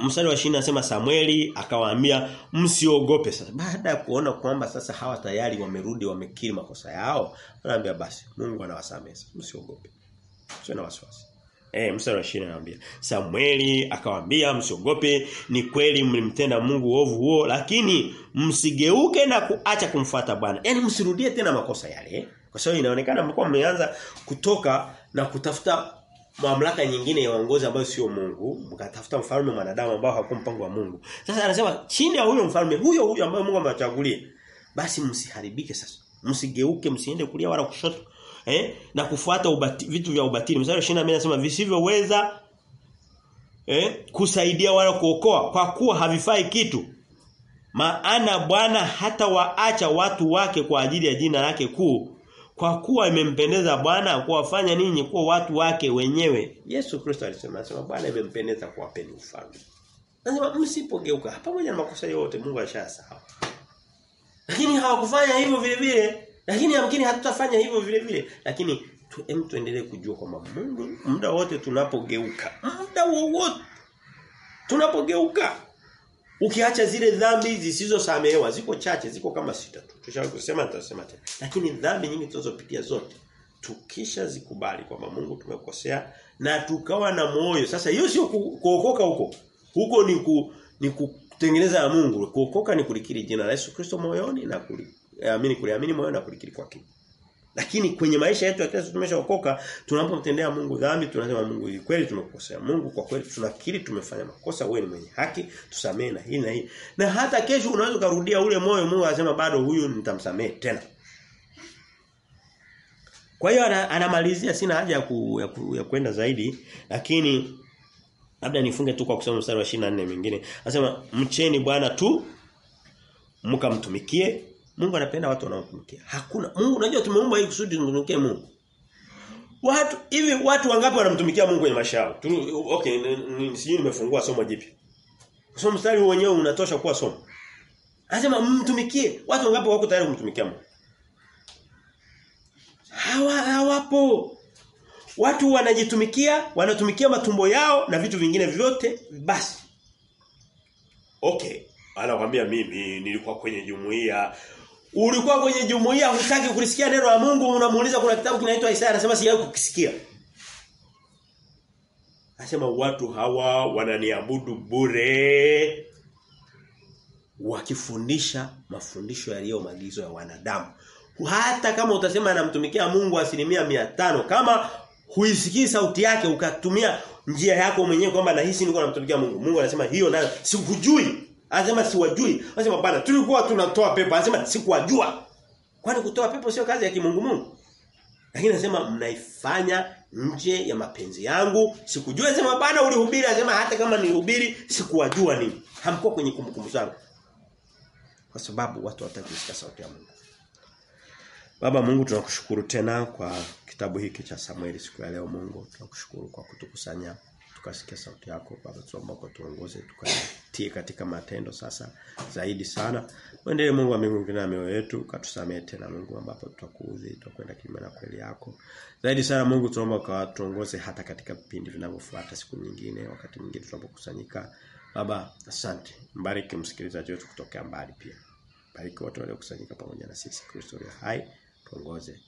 mstari wa 20 anasema Samueli akawaambia msiogope sasa baada ya kuona kwamba sasa hawa tayari wamerudi wamekiri makosa yao anaambia basi Mungu anawasamehe msiogope sio na wasiwasi Eh mstari wa 20 anawaambia Samueli akawaambia msiogope ni kweli mlimtenda Mungu ovu huo lakini msigeuke na kuacha kumfuata Bwana Yaani msirudie tena makosa yale kwa sababu inaonekana mlikuwa mmeanza kutoka na kutafuta mamlaka nyingine ya uongozi ambayo sio Mungu, mkatafuta mfalme mwanadamu ambao hakuwa mpango wa Mungu. Sasa anasema chini ya huyo mfalme huyo huyo ambaye Mungu amewachagulia, basi msiharibike sasa. Msigeuke, msiende kulia wala kushoto. Eh? Na kufuata ubati, vitu vya ubatili. Mstari wa 22 anasema visivyoweza eh kusaidia wala kuokoa kwa kuwa havifai kitu. Maana Bwana hata waacha watu wake kwa ajili ya jina lake kuu kwa kuwa imempendeza Bwana kuwafanya ninyi kuwa watu wake wenyewe. Yesu Kristo alisema anasema Bwana imempendeza kuwapeni ufalme. Anasema msipogeuka pamoja na makosa yote Mungu ashasahau. Lakini hawakufanya hivyo vile vile. Lakini yamkini hatutafanya hivyo vile vile. Lakini tu, em tuendelee kujua kwamba Mungu muda wote tunapogeuka, muda wowote tunapogeuka Ukiacha zile dhambi zisizosamehewa ziko chache ziko kama sita tu. Tushakusema tutasema tena. Lakini dhambi nyingi tunazopitia zote tukisha zikubali kwamba Mungu tumekosea na tukawa na moyo. Sasa hiyo sio kuokoka huko. Huko ni ku, ni kutengeneza ya Mungu. Kuokoka ni kulikiri jina la Yesu Kristo moyoni na kuliamini kuliamini moyo na kulikiri kwa kinywa. Lakini kwenye maisha yetu ya kila siku tumeshaokoka, tunapomtendea Mungu dhambi tunasema Mungu ni kweli tumekosea. Mungu kwa kweli tunakiri tumefanya makosa, wewe ni mwenye haki, tusamee na hii na hii. Na hata kesho unaweza kurudia ule moyo Mungu anasema bado huyu nitamsamee tena. Kwa hiyo anamalizia sina haja ya, ku, ya, ku, ya kwenda zaidi lakini labda nifunge tu kwa kusoma mstari wa 24 mwingine. Anasema mcheni Bwana tu mkamtumikie Mungu anapenda watu wanaomtumikia. Hakuna Mungu unajua tumeumbwa ili kusudi tumtumikie Mungu. Watu hivi watu wangapi wanamtumikia Mungu kwenye maisha yao? Okay, sijui nimefungua somo jipya. Somo mstari wenyewe unatosha kuwa somo. Anasema mtumikie. Watu wangapi wako tayari kumtumikia Mungu? Hawa hawapo. Watu wanajitumikia, wanatumikia matumbo yao na vitu vingine vyote basi. Okay, anakuambia mimi nilikuwa kwenye jumuiya ulikuwa kwenye jumuiya hutaki kulisikia neno la Mungu unamuuliza kuna kitabu kinaitwa Isaya anasema sijawahi kukisikia. Anasema watu hawa wananiabudu bure wakifundisha mafundisho yaliyo maagizo ya wanadamu. Hata kama utasema anamtumikia Mungu asilimia mia tano kama huisikii sauti yake ukatumia njia yako mwenyewe kwamba nahisi niko namtumikia Mungu. Mungu anasema hiyo nayo sikujui Anasema siwajui. Anasema bana tulikuwa tunatoa pepo. Anasema sikuwajua. Kwani kutoa pepo sio kazi ya kimungu Mungu? Lakini anasema mnaifanya nje ya mapenzi yangu. Sikujua anasema bana ulihubiri anasema hata kama nilihubiri sikuwajua nini. Hamkuwa kwenye kumbukumbu zangu. Kwa sababu watu hawataki kusikia sauti ya Mungu. Baba Mungu tunakushukuru tena kwa kitabu hiki cha Samueli siku ya leo Mungu. Tunakushukuru kwa kutukusanya tukasikia sauti yako Baba tuomba kwa tuongoze tukatie katika matendo sasa zaidi sana. Muendelee Mungu wa mbinguni na mioyo yetu katusamee tena Mungu ambapo tutakuudhi tutakwenda kinyume na kweli yako. Zaidi sana Mungu tuomba kwa tuongoze hata katika vipindi vinavyofuata siku nyingine wakati mwingine tunapokusanyika. Baba asante. Mbariki msikilizaji wetu kutokea mbali pia. Bariki watu waliokusanyika pamoja na sisi Kristo hai. Tuongoze.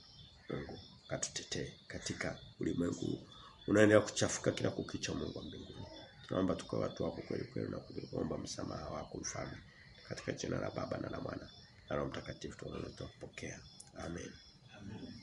Mungu katutetee katika ulimwengu unaendelea kuchafuka kila kukicha Mungu wa mbinguni. Tunaomba tukao watu wako kweli kweli na kuomba msamaha wako mfalme katika jina la Baba na la Mwana na Roho Mtakatifu tunapokea. Amen. Amen.